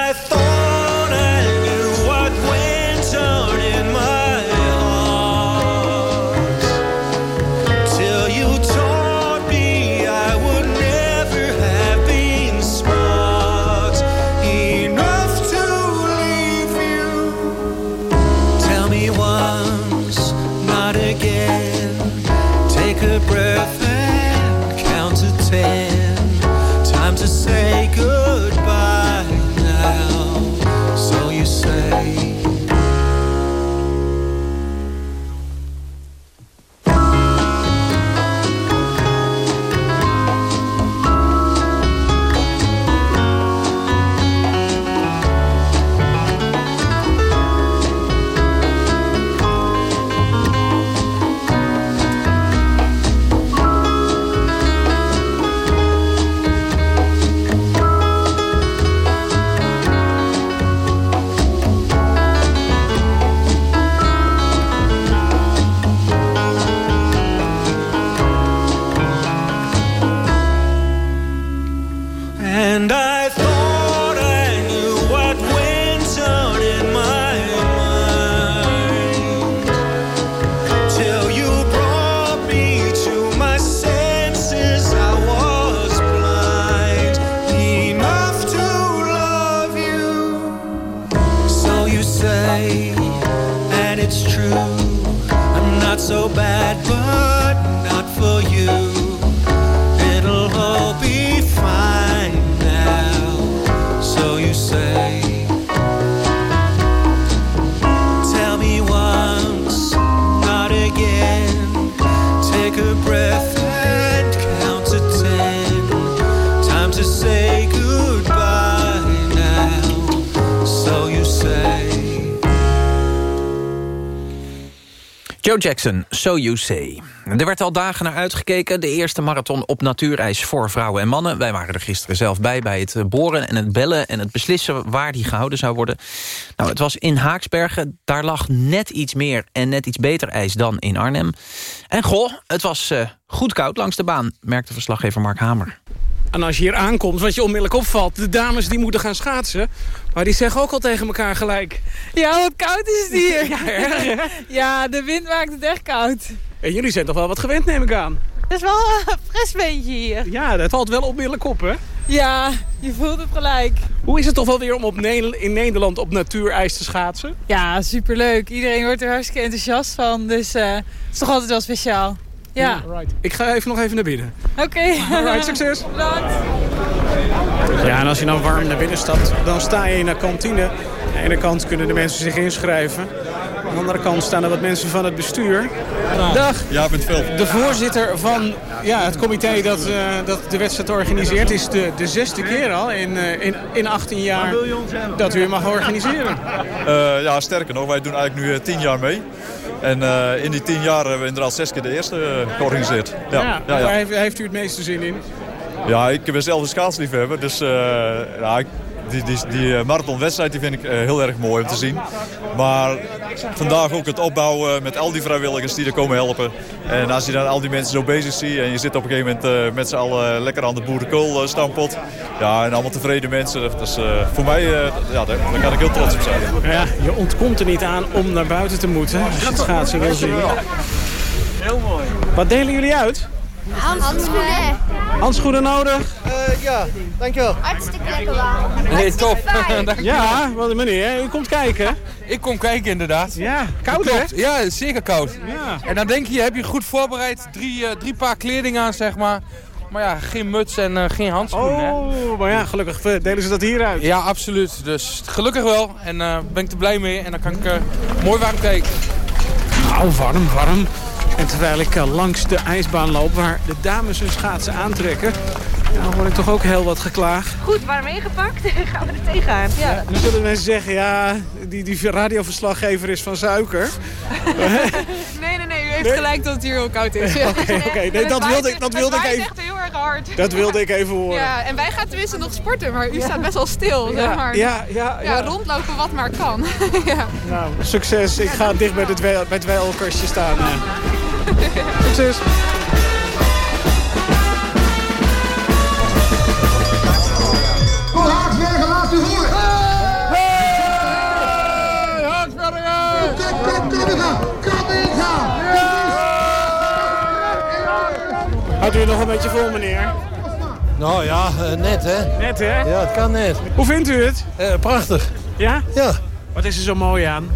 Jackson, So You Say. Er werd al dagen naar uitgekeken. De eerste marathon op natuurijs voor vrouwen en mannen. Wij waren er gisteren zelf bij, bij het boren en het bellen... en het beslissen waar die gehouden zou worden. Nou, het was in Haaksbergen. Daar lag net iets meer en net iets beter ijs dan in Arnhem. En goh, het was uh, goed koud langs de baan... merkte verslaggever Mark Hamer. En als je hier aankomt, wat je onmiddellijk opvalt... de dames die moeten gaan schaatsen... maar die zeggen ook al tegen elkaar gelijk... Ja, wat koud is het hier. ja, erg, ja, de wind maakt het echt koud. En jullie zijn toch wel wat gewend, neem ik aan? Het is wel een fris beentje hier. Ja, dat valt wel onmiddellijk op, hè? Ja, je voelt het gelijk. Hoe is het toch wel weer om op in Nederland op natuurijs te schaatsen? Ja, superleuk. Iedereen wordt er hartstikke enthousiast van. Dus uh, het is toch altijd wel speciaal. Ja. right. Ik ga even nog even naar binnen. Oké. Okay. Alright, succes. Bedankt. Ja, en als je dan warm naar binnen stapt, dan sta je in de kantine. Aan de ene kant kunnen de mensen zich inschrijven. Aan de andere kant staan er wat mensen van het bestuur. Dag. Ja, bent veel. De voorzitter van ja, het comité dat, uh, dat de wedstrijd organiseert... is de, de zesde keer al in, uh, in, in 18 jaar dat u hem mag organiseren. Uh, ja, sterker nog, wij doen eigenlijk nu 10 jaar mee. En uh, in die tien jaar hebben we inderdaad zes keer de eerste uh, georganiseerd. Ja, ja, ja, ja. Waar heeft, heeft, u het meeste zin in? Ja, ik ben zelf een schaatsliefhebber. Dus uh, ja, die, die, die marathonwedstrijd die vind ik heel erg mooi om te zien. Maar vandaag ook het opbouwen met al die vrijwilligers die er komen helpen. En als je dan al die mensen zo bezig ziet en je zit op een gegeven moment met z'n allen lekker aan de boerenkoolstampot. Ja, en allemaal tevreden mensen. Dat is voor mij, ja, daar, daar kan ik heel trots op zijn. Ja, je ontkomt er niet aan om naar buiten te moeten. Als je het schaatsen wil zien. Heel mooi. Wat delen jullie uit? Handschoenen. Handschoenen nodig? Uh, ja, dankjewel. Hartstikke lekker warm. Nee, top. ja, wat meneer, u komt kijken. Ik kom kijken inderdaad. Ja, koud hè? Ja, zeker koud. Ja. En dan denk je, heb je goed voorbereid, drie, uh, drie paar kleding aan zeg maar. Maar ja, geen muts en uh, geen handschoenen. Oh, hè? maar ja, gelukkig delen ze dat hier uit. Ja, absoluut. Dus gelukkig wel. En uh, ben ik er blij mee. En dan kan ik uh, mooi warm kijken. Nou, warm, warm. En terwijl ik langs de ijsbaan loop waar de dames hun schaatsen aantrekken... dan word ik toch ook heel wat geklaagd. Goed, warm ingepakt. Gaan we er tegenaan. Ja. ja. Nu zullen mensen zeggen, ja, die, die radioverslaggever is van suiker. nee, nee, nee. U heeft nee? gelijk dat het hier heel koud is. Oké, okay, okay. nee, dat wilde ik, dat wilde ik even... hard. Dat wilde ik even horen. Ja, en wij gaan tenminste nog sporten, maar u staat best wel stil, ja. zeg maar. Ja, ja, ja. ja rondlopen wat maar kan. ja. Nou, succes. Ik ga dicht bij het, bij het staan. Succes. Houdt u nog een beetje vol, meneer? Nou ja, net hè. Net hè? Ja, het kan net. Hoe vindt u het? Uh, prachtig. Ja? Ja. Wat is er zo mooi aan?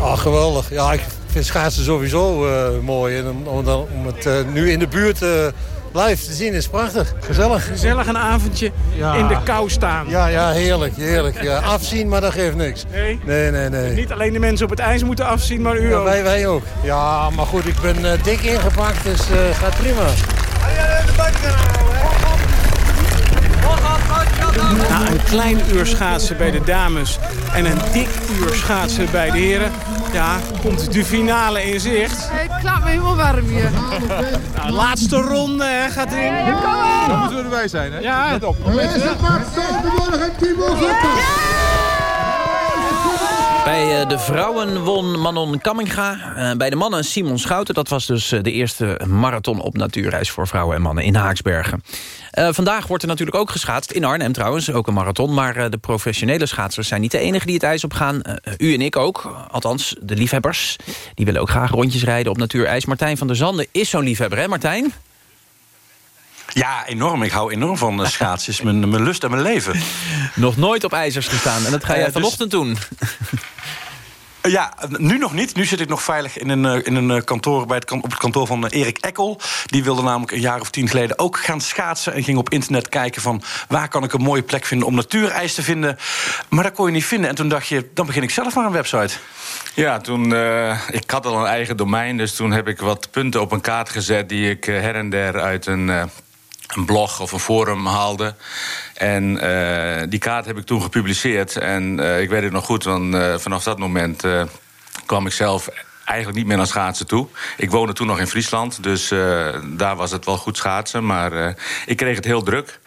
Ah, geweldig. Ja, ik vind schaatsen sowieso uh, mooi. En om, om, om het uh, nu in de buurt live te zien is prachtig. Gezellig. Gezellig een avondje ja. in de kou staan. Ja, ja heerlijk. heerlijk. Ja, afzien, maar dat geeft niks. Nee? Nee, nee, nee. Niet alleen de mensen op het ijs moeten afzien, maar u ja, ook. Wij, wij ook. Ja, maar goed, ik ben uh, dik ingepakt, dus uh, gaat prima. Na een klein uur schaatsen bij de dames en een dik uur schaatsen bij de heren... ja, komt de finale in zicht. Het klapt me helemaal warm hier. Nou, laatste ronde hè, gaat erin. Ja, kom Dan moeten we erbij zijn, hè? Ja. Let op. Bij de vrouwen won Manon Kamminga. Uh, bij de mannen Simon Schouten. Dat was dus de eerste marathon op natuurreis voor vrouwen en mannen in Haaksbergen. Vandaag wordt er natuurlijk ook geschaatst. In Arnhem trouwens, ook een marathon. Maar de professionele schaatsers zijn niet de enigen die het ijs op gaan. u en ik ook. Althans, de liefhebbers. Die willen ook graag rondjes rijden op natuurijs. Martijn van der Zanden is zo'n liefhebber, hè Martijn? Ja, enorm. Ik hou enorm van schaatsen. is mijn, mijn lust en mijn leven. Nog nooit op ijzers gestaan. En dat ga jij uh, vanochtend dus... doen. Ja, nu nog niet. Nu zit ik nog veilig in een, in een kantoor bij het, op het kantoor van Erik Ekkel. Die wilde namelijk een jaar of tien geleden ook gaan schaatsen. En ging op internet kijken van waar kan ik een mooie plek vinden om natuurijs te vinden. Maar dat kon je niet vinden. En toen dacht je, dan begin ik zelf maar een website. Ja, toen, uh, ik had al een eigen domein. Dus toen heb ik wat punten op een kaart gezet die ik her en der uit een... Uh, een blog of een forum haalde. En uh, die kaart heb ik toen gepubliceerd. En uh, ik weet het nog goed, want uh, vanaf dat moment kwam ik zelf eigenlijk niet meer naar schaatsen toe. Ik woonde toen nog in Friesland, dus uh, daar was het wel goed schaatsen. Maar uh, ik kreeg het heel druk.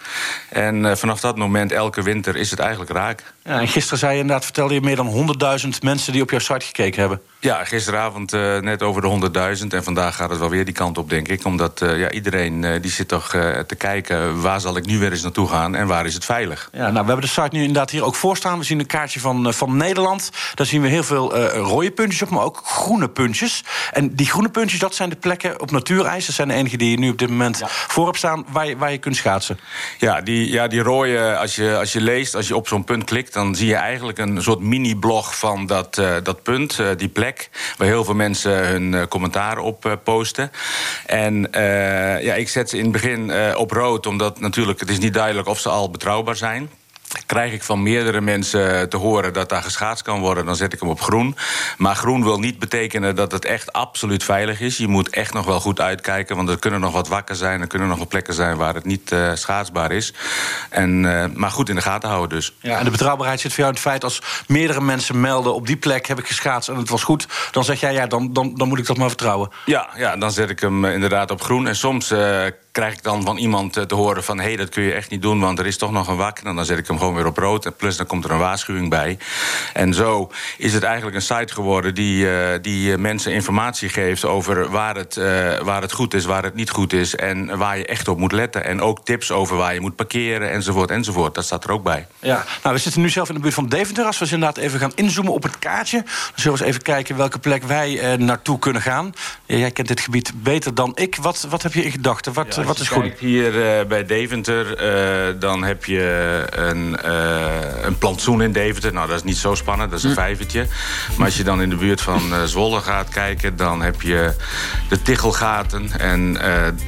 En uh, vanaf dat moment, elke winter, is het eigenlijk raak. Ja, en gisteren zei je inderdaad, vertelde je meer dan 100.000 mensen die op jouw site gekeken hebben. Ja, gisteravond net over de 100.000. En vandaag gaat het wel weer die kant op, denk ik. Omdat ja, iedereen die zit toch te kijken, waar zal ik nu weer eens naartoe gaan en waar is het veilig? Ja, nou, we hebben de site nu inderdaad hier ook voor staan. We zien een kaartje van, van Nederland. Daar zien we heel veel rode puntjes op, maar ook groene puntjes. En die groene puntjes, dat zijn de plekken op natuurijs. Dat zijn de enige die je nu op dit moment ja. voor hebt staan... Waar je, waar je kunt schaatsen. Ja, die, ja, die rode, als je, als je leest, als je op zo'n punt klikt... dan zie je eigenlijk een soort mini-blog van dat, uh, dat punt, uh, die plek... waar heel veel mensen hun uh, commentaar op posten. En ja, ik zet ze in het begin op rood... omdat natuurlijk het is niet duidelijk of ze al betrouwbaar zijn krijg ik van meerdere mensen te horen dat daar geschaatst kan worden... dan zet ik hem op groen. Maar groen wil niet betekenen dat het echt absoluut veilig is. Je moet echt nog wel goed uitkijken, want er kunnen nog wat wakken zijn... er kunnen nog wel plekken zijn waar het niet uh, schaatsbaar is. En, uh, maar goed in de gaten houden dus. Ja, en de betrouwbaarheid zit voor jou in het feit... als meerdere mensen melden op die plek heb ik geschaatst en het was goed... dan zeg jij, ja, dan, dan, dan moet ik dat maar vertrouwen. Ja, ja dan zet ik hem inderdaad op groen. En soms... Uh, krijg ik dan van iemand te horen van... hé, hey, dat kun je echt niet doen, want er is toch nog een wak. En dan zet ik hem gewoon weer op rood. En plus dan komt er een waarschuwing bij. En zo is het eigenlijk een site geworden... die, uh, die mensen informatie geeft over waar het, uh, waar het goed is... waar het niet goed is en waar je echt op moet letten. En ook tips over waar je moet parkeren, enzovoort, enzovoort. Dat staat er ook bij. Ja, nou, we zitten nu zelf in de buurt van Deventer. Als we inderdaad even gaan inzoomen op het kaartje... dan zullen we eens even kijken welke plek wij uh, naartoe kunnen gaan. Jij kent dit gebied beter dan ik. Wat, wat heb je in gedachten? Wat, ja, wat is goed? Hier uh, bij Deventer, uh, dan heb je een, uh, een plantsoen in Deventer. Nou, dat is niet zo spannend, dat is een hm. vijvertje. Maar als je dan in de buurt van Zwolle gaat kijken... dan heb je de Tichelgaten. En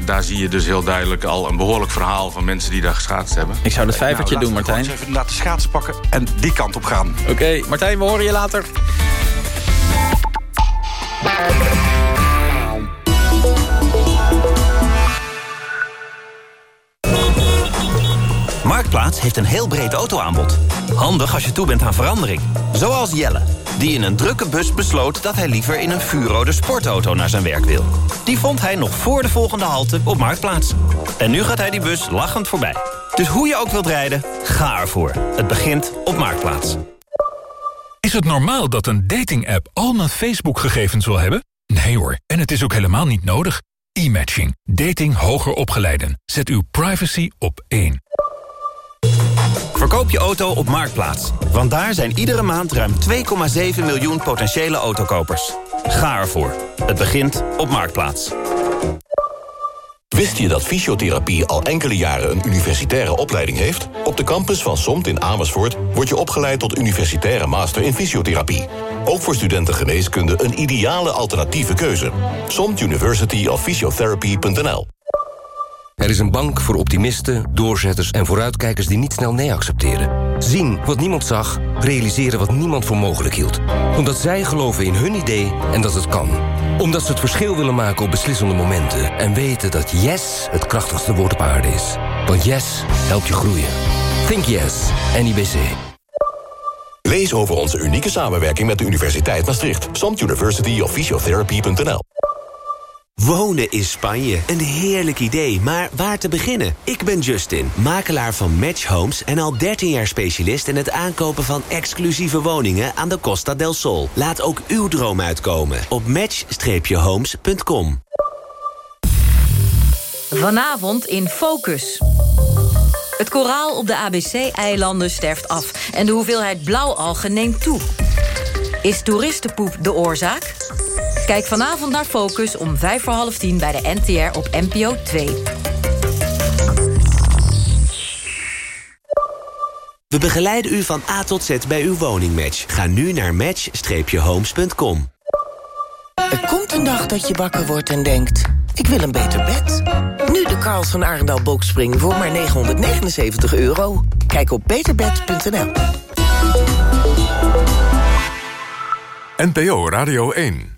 daar zie je dus heel duidelijk al een behoorlijk verhaal... van mensen die daar geschaatst hebben. Ik zou dat vijvertje nou, doen, Martijn. We even laten schaatsen pakken en die kant op gaan. Oké, okay, Martijn, we horen je later. Marktplaats heeft een heel breed autoaanbod. Handig als je toe bent aan verandering. Zoals Jelle, die in een drukke bus besloot... dat hij liever in een vuurrode sportauto naar zijn werk wil. Die vond hij nog voor de volgende halte op Marktplaats. En nu gaat hij die bus lachend voorbij. Dus hoe je ook wilt rijden, ga ervoor. Het begint op Marktplaats. Is het normaal dat een dating-app al mijn Facebook-gegevens wil hebben? Nee hoor, en het is ook helemaal niet nodig. E-matching. Dating hoger opgeleiden. Zet uw privacy op één. Verkoop je auto op Marktplaats. Want daar zijn iedere maand ruim 2,7 miljoen potentiële autokopers. Ga ervoor. Het begint op Marktplaats. Wist je dat fysiotherapie al enkele jaren een universitaire opleiding heeft? Op de campus van SOMT in Amersfoort wordt je opgeleid tot universitaire master in fysiotherapie. Ook voor studenten geneeskunde een ideale alternatieve keuze. SOMT University of er is een bank voor optimisten, doorzetters en vooruitkijkers die niet snel nee accepteren. Zien wat niemand zag, realiseren wat niemand voor mogelijk hield. Omdat zij geloven in hun idee en dat het kan. Omdat ze het verschil willen maken op beslissende momenten. En weten dat yes het krachtigste woord op aarde is. Want yes helpt je groeien. Think yes, NIBC. Lees over onze unieke samenwerking met de Universiteit Maastricht. Samt University Wonen in Spanje. Een heerlijk idee, maar waar te beginnen? Ik ben Justin, makelaar van Match Homes... en al 13 jaar specialist in het aankopen van exclusieve woningen... aan de Costa del Sol. Laat ook uw droom uitkomen op match-homes.com. Vanavond in Focus. Het koraal op de ABC-eilanden sterft af... en de hoeveelheid blauwalgen neemt toe. Is toeristenpoep de oorzaak? Kijk vanavond naar Focus om vijf voor half tien bij de NTR op NPO 2. We begeleiden u van A tot Z bij uw woningmatch. Ga nu naar match-homes.com. Er komt een dag dat je wakker wordt en denkt... ik wil een beter bed. Nu de Karls van Arendal Boxspring voor maar 979 euro. Kijk op beterbed.nl. NPO Radio 1